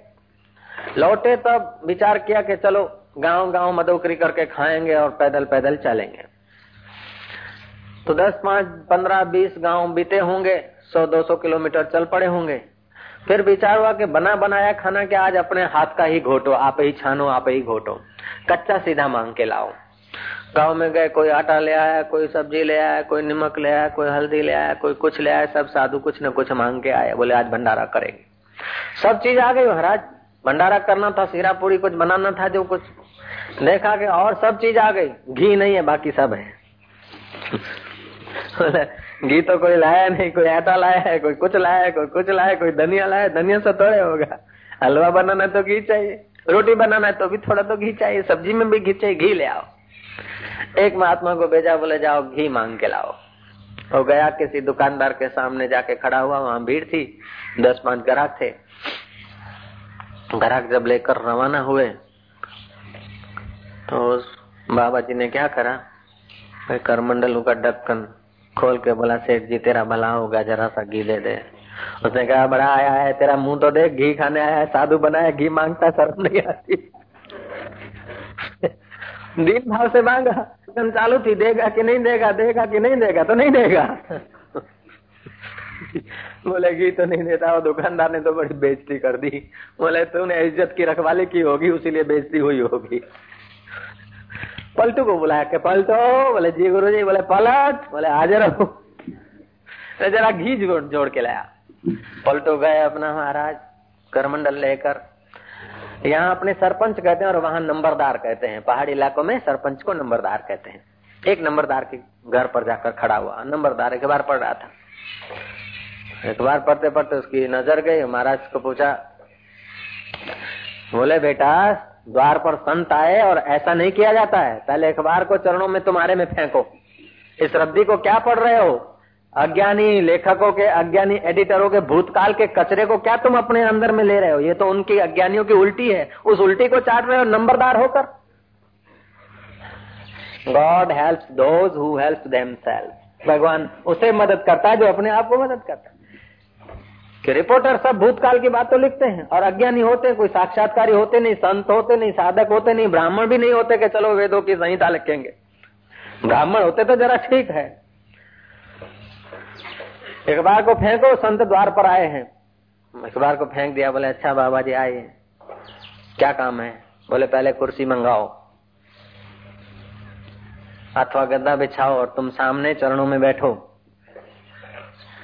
लौटे तब विचार किया कि चलो गाँव गाँव मदोकरी करके खाएँगे और पैदल पैदल चलेंगे। तो दस पाँच, पंद्रह, बीस गाँव बीते होंगे सौ दो सौ किलोमीटर चल पड़े होंगे। फिर विचार हुआ कि बना बनाया खाना के आज अपने हाथ का ही घोटो, आप ही छानो, आप ही घोटो। कच्चा सीधा मांग के लाओ। गाँव में गए, कोई आटा ले आया, कोई सब्ज़ी ले आया, कोई नमक ले आया, कोई हल्दी ले आया, कोई कुछ ले आया, सब साधु कुछ न कुछ मांग के आए। बोले, आज भंडारा करेंगे। सब चीज़ आ गई, महाराज, भंडारा करना था, सीरा पूरी कुछ बनाना था, जो कुछ। देखा के और सब चीज़ आ गई, घी नहीं है, बाकी सब है। घी तो कोई लाया नहीं, कोई आटा लाया है, कोई कुछ लाया है, कोई कुछ लाया कोई धनिया लाया धनिया से थोड़े होगा। हलवा बनाना तो घी चाहिए, रोटी बनाना है तो भी थोड़ा तो घी चाहिए, सब्ज़ी में भी घी चाहिए, घी ले आओ। एक महात्मा को भेजा, बोले, जाओ, घी मांग के लाओ। और गया, किसी दुकानदार के सामने जाके खड़ा हुआ, वहाँ भीड़ थी, दस पाँच ग्राहक थे। ग्राहक जब लेकर रवाना हुए तो बाबा जी ने क्या करा करमंडल का ढक्कन खोल के बोला, सेठ जी, तेरा भला होगा, जरा सा घी दे दे। उसने कहा, बड़ा आया है, तेरा मुँह तो देख, घी खाने आया है, साधु बनाया घी माँगता, शर्म नहीं आती। दीन भाव से मांगा, एकदम चालू थी, देगा कि नहीं देगा देगा कि नहीं देगा तो नहीं देगा। बोले, घी तो नहीं देता वो दुकानदार ने तो बड़ी बेजती कर दी। बोले, तूने इज़्ज़त की रखवाली की होगी, उसीलिए बेजती हुई होगी। पलटू को बुलाया के पलटो, बोले जी गुरु जी बोले पलट, बोले हाजिर रहो तो जरा घी जोड़ के लाया। पलटो गए अपना महाराज, करमंडल लेकर। यहाँ अपने सरपंच कहते हैं और वहाँ नंबरदार कहते हैं। पहाड़ी इलाकों में सरपंच को नंबरदार कहते हैं। एक नंबरदार के घर पर जाकर खड़ा हुआ। नंबरदार एक बार पढ़ रहा था। एक बार पढ़ते पढ़ते उसकी नज़र गई। महाराज को पूछा, बोले बेटा द्वार पर संत आए और ऐसा नहीं किया जाता है। पहले अखबार को चरणों में तुम्हारे में फेंको। इस रद्दी को क्या पढ़ रहे हो? अज्ञानी लेखकों के, अज्ञानी एडिटरों के भूतकाल के कचरे को क्या तुम अपने अंदर में ले रहे हो? ये तो उनकी, अज्ञानियों की उल्टी है। उस उल्टी को चाट रहे हो, नंबरदार होकर। God help those who help them भगवान उसे मदद करता है जो अपने आप को मदद करता है। कि रिपोर्टर सब भूतकाल की बात तो लिखते हैं और अज्ञानी होते कोई साक्षात्कारी होते नहीं, संत होते नहीं, साधक होते नहीं, ब्राह्मण भी नहीं होते कि चलो वेदों की संहिता लिखेंगे। ब्राह्मण होते तो जरा ठीक है। एक बार को फेंको, संत द्वार पर आए हैं। एक बार को फेंक दिया, बोले अच्छा बाबा जी, आए क्या काम है? बोले, पहले कुर्सी मंगाओ। अथवा गद्दा बिछाओ और तुम सामने चरणों में बैठो।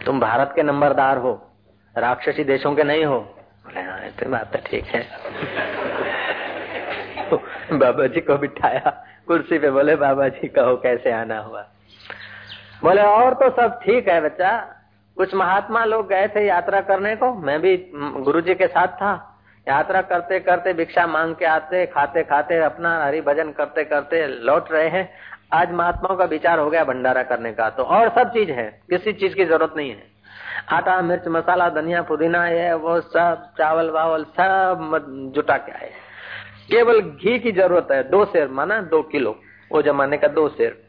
तुम भारत के नंबरदार हो। राक्षसी देशों के नहीं हो। हाँ तो बात तो ठीक है। बाबा जी को बिठाया, कुर्सी पे बोले बाबा जी कहो कैसे आना हुआ। बोले, और तो सब ठीक है बच्चा। कुछ महात्मा लोग गए थे यात्रा करने को। मैं भी गुरु जी के साथ था। यात्रा करते करते भिक्षा मांग के आते, खाते खाते अपना हरि भजन करते करते लौट रहे हैं। आज महात्माओं का विचार हो गया भंडारा करने का। तो और सब चीज़ है। किसी चीज़ की ज़रूरत नहीं है। आटा, मिर्च, मसाला, धनिया, पुदीना, ये, वो सब, चावल वावल सब जुटा के आए। केवल घी की ज़रूरत है, दो शेर, माना दो किलो, वो जमाने का दो शेर।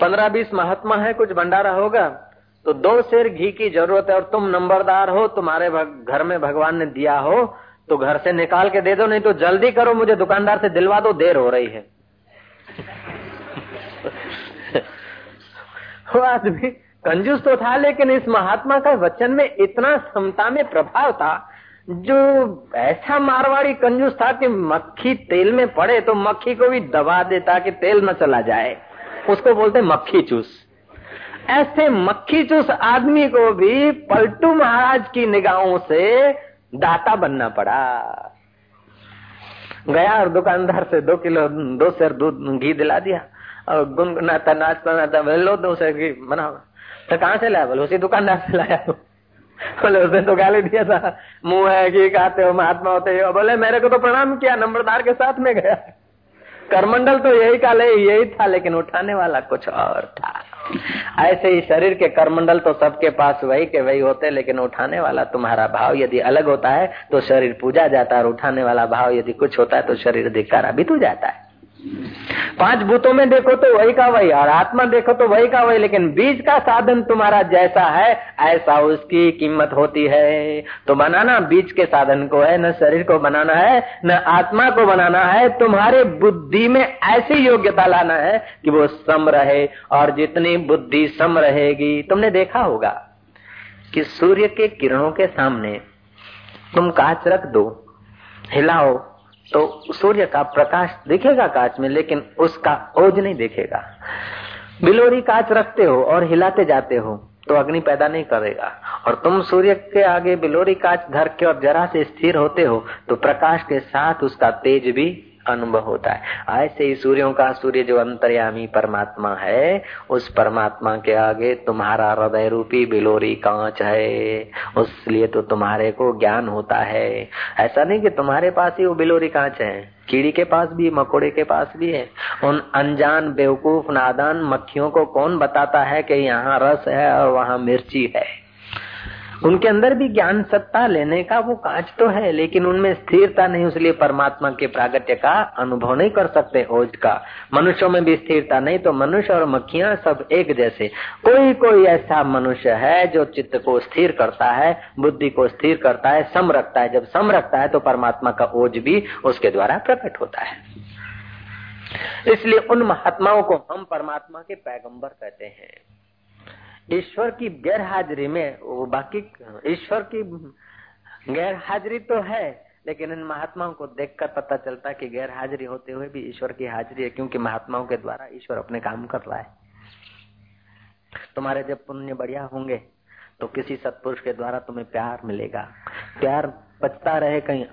पंद्रह बीस महात्मा है, कुछ भंडारा होगा तो दो शेर घी की ज़रूरत है, और तुम नंबरदार हो, तुम्हारे घर में भगवान ने दिया हो तो घर से निकाल के दे दो, नहीं तो जल्दी करो, मुझे दुकानदार से दिलवा दो, देर हो रही है। वो आदमी कंजूस तो था, लेकिन इस महात्मा का वचन में इतना समता में प्रभाव था। जो ऐसा मारवाड़ी कंजूस था कि मक्खी तेल में पड़े तो मक्खी को भी दबा देता कि तेल न चला जाए। उसको बोलते मक्खी चूस। ऐसे मक्खी चूस आदमी को भी पलटू महाराज की निगाहों से दाता बनना पड़ा। गया और दुकानदार से दो किलो, दो सेर दूध घी दिला दिया। और गुनगुनाता, नाचता नाचता लो दो सेर घी, बनाओ। तो कहाँ से लाया बोले? उसी दुकानदार से लाया बोले। उसने तो गाली दिया था। मुँह है कि कहते हो, महात्मा होते हो। बोले, मेरे को तो प्रणाम किया, नंबरदार के साथ में गया। करमंडल तो यही का ले, यही था, लेकिन उठाने वाला कुछ और था। ऐसे ही शरीर के करमंडल तो सबके पास वही के वही होते, लेकिन उठाने वाला तुम्हारा भाव यदि अलग होता है तो शरीर पूजा जाता है, और उठाने वाला भाव यदि कुछ होता है तो शरीर धिकारा भी तू जाता है। पाँच भूतों में देखो तो वही का वही, और आत्मा देखो तो वही का वही, लेकिन बीज का साधन तुम्हारा जैसा है, ऐसा उसकी कीमत होती है। तो बनाना बीज के साधन को है, न शरीर को बनाना है, न आत्मा को बनाना है, तुम्हारे बुद्धि में ऐसी योग्यता लाना है कि वो सम रहे, और जितनी बुद्धि सम रहेगी, तुमने देखा होगा कि सूर्य के किरणों के सामने तुम कांच रख दो, हिलाओ तो सूर्य का प्रकाश दिखेगा कांच में, लेकिन उसका ओज नहीं दिखेगा। बिलोरी कांच रखते हो और हिलाते जाते हो तो अग्नि पैदा नहीं करेगा। और तुम सूर्य के आगे बिलोरी कांच धर के और जरा से स्थिर होते हो तो प्रकाश के साथ उसका तेज भी अनुभव होता है। ऐसे ही सूर्यों का सूर्य जो अंतर्यामी परमात्मा है, उस परमात्मा के आगे तुम्हारा हृदय रूपी बिलोरी कांच है। उसलिए तो तुम्हारे को ज्ञान होता है। ऐसा नहीं कि तुम्हारे पास ही वो बिलोरी कांच है। कीड़ी के पास भी, मकोड़े के पास भी है। उन अनजान बेवकूफ़, नादान मक्खियों को कौन बताता है कि यहाँ रस है और वहाँ मिर्ची है? उनके अंदर भी ज्ञान सत्ता लेने का वो कांच तो है, लेकिन उनमें स्थिरता नहीं इसलिए परमात्मा के प्रागट्य का अनुभव नहीं कर सकते ओज का। मनुष्यों में भी स्थिरता नहीं तो मनुष्य और मक्खियाँ सब एक जैसे। कोई कोई ऐसा मनुष्य है जो चित्त को स्थिर करता है, बुद्धि को स्थिर करता है, सम रखता है। जब सम रखता है तो परमात्मा का ओज भी उसके द्वारा प्रकट होता है। इसलिए उन महात्माओं को हम परमात्मा के पैगंबर कहते हैं। ईश्वर की गैर हाजिरी में, वो बाकी, ईश्वर की गैर हाजिरी तो है, लेकिन इन महात्माओं को देखकर पता चलता कि गैर हाजिरी होते हुए भी ईश्वर की हाजिरी है, क्योंकि महात्माओं के द्वारा ईश्वर अपने काम कर रहा है। तुम्हारे जब पुण्य बढ़िया होंगे तो किसी सत्पुरुष के द्वारा तुम्हें प्यार मिलेगा। प्यार बचता रहे कहीं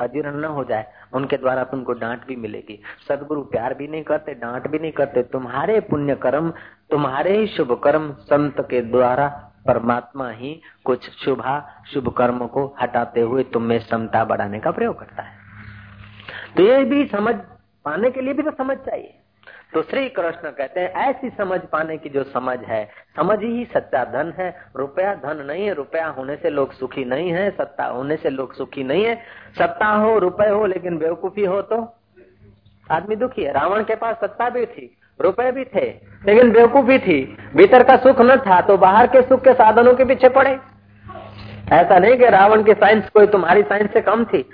अजीर्ण न हो जाए, उनके द्वारा तुमको डांट भी मिलेगी। सदगुरु प्यार भी नहीं करते, डांट भी नहीं करते। तुम्हारे पुण्य कर्म तुम्हारे ही शुभ कर्म संत के द्वारा परमात्मा ही कुछ शुभा, शुभ कर्म को हटाते हुए तुम में समता बढ़ाने का प्रयोग करता है। तो ये भी समझ पाने के लिए भी तो समझ चाहिए। तो श्री कृष्ण कहते हैं, ऐसी समझ पाने की जो समझ है, समझ ही सच्चा धन है। रुपया धन नहीं है, रुपया होने से लोग सुखी नहीं है, सत्ता होने से लोग सुखी नहीं है। सत्ता हो रुपए हो, लेकिन बेवकूफ़ी हो तो आदमी दुखी है। रावण के पास सत्ता भी थी। रुपए भी थे, लेकिन बेवकूफ़ी थी। भीतर का सुख न था तो बाहर के सुख के साधनों के पीछे पड़े। ऐसा नहीं कि रावण की साइंस कोई तुम्हारी साइंस से कम थी।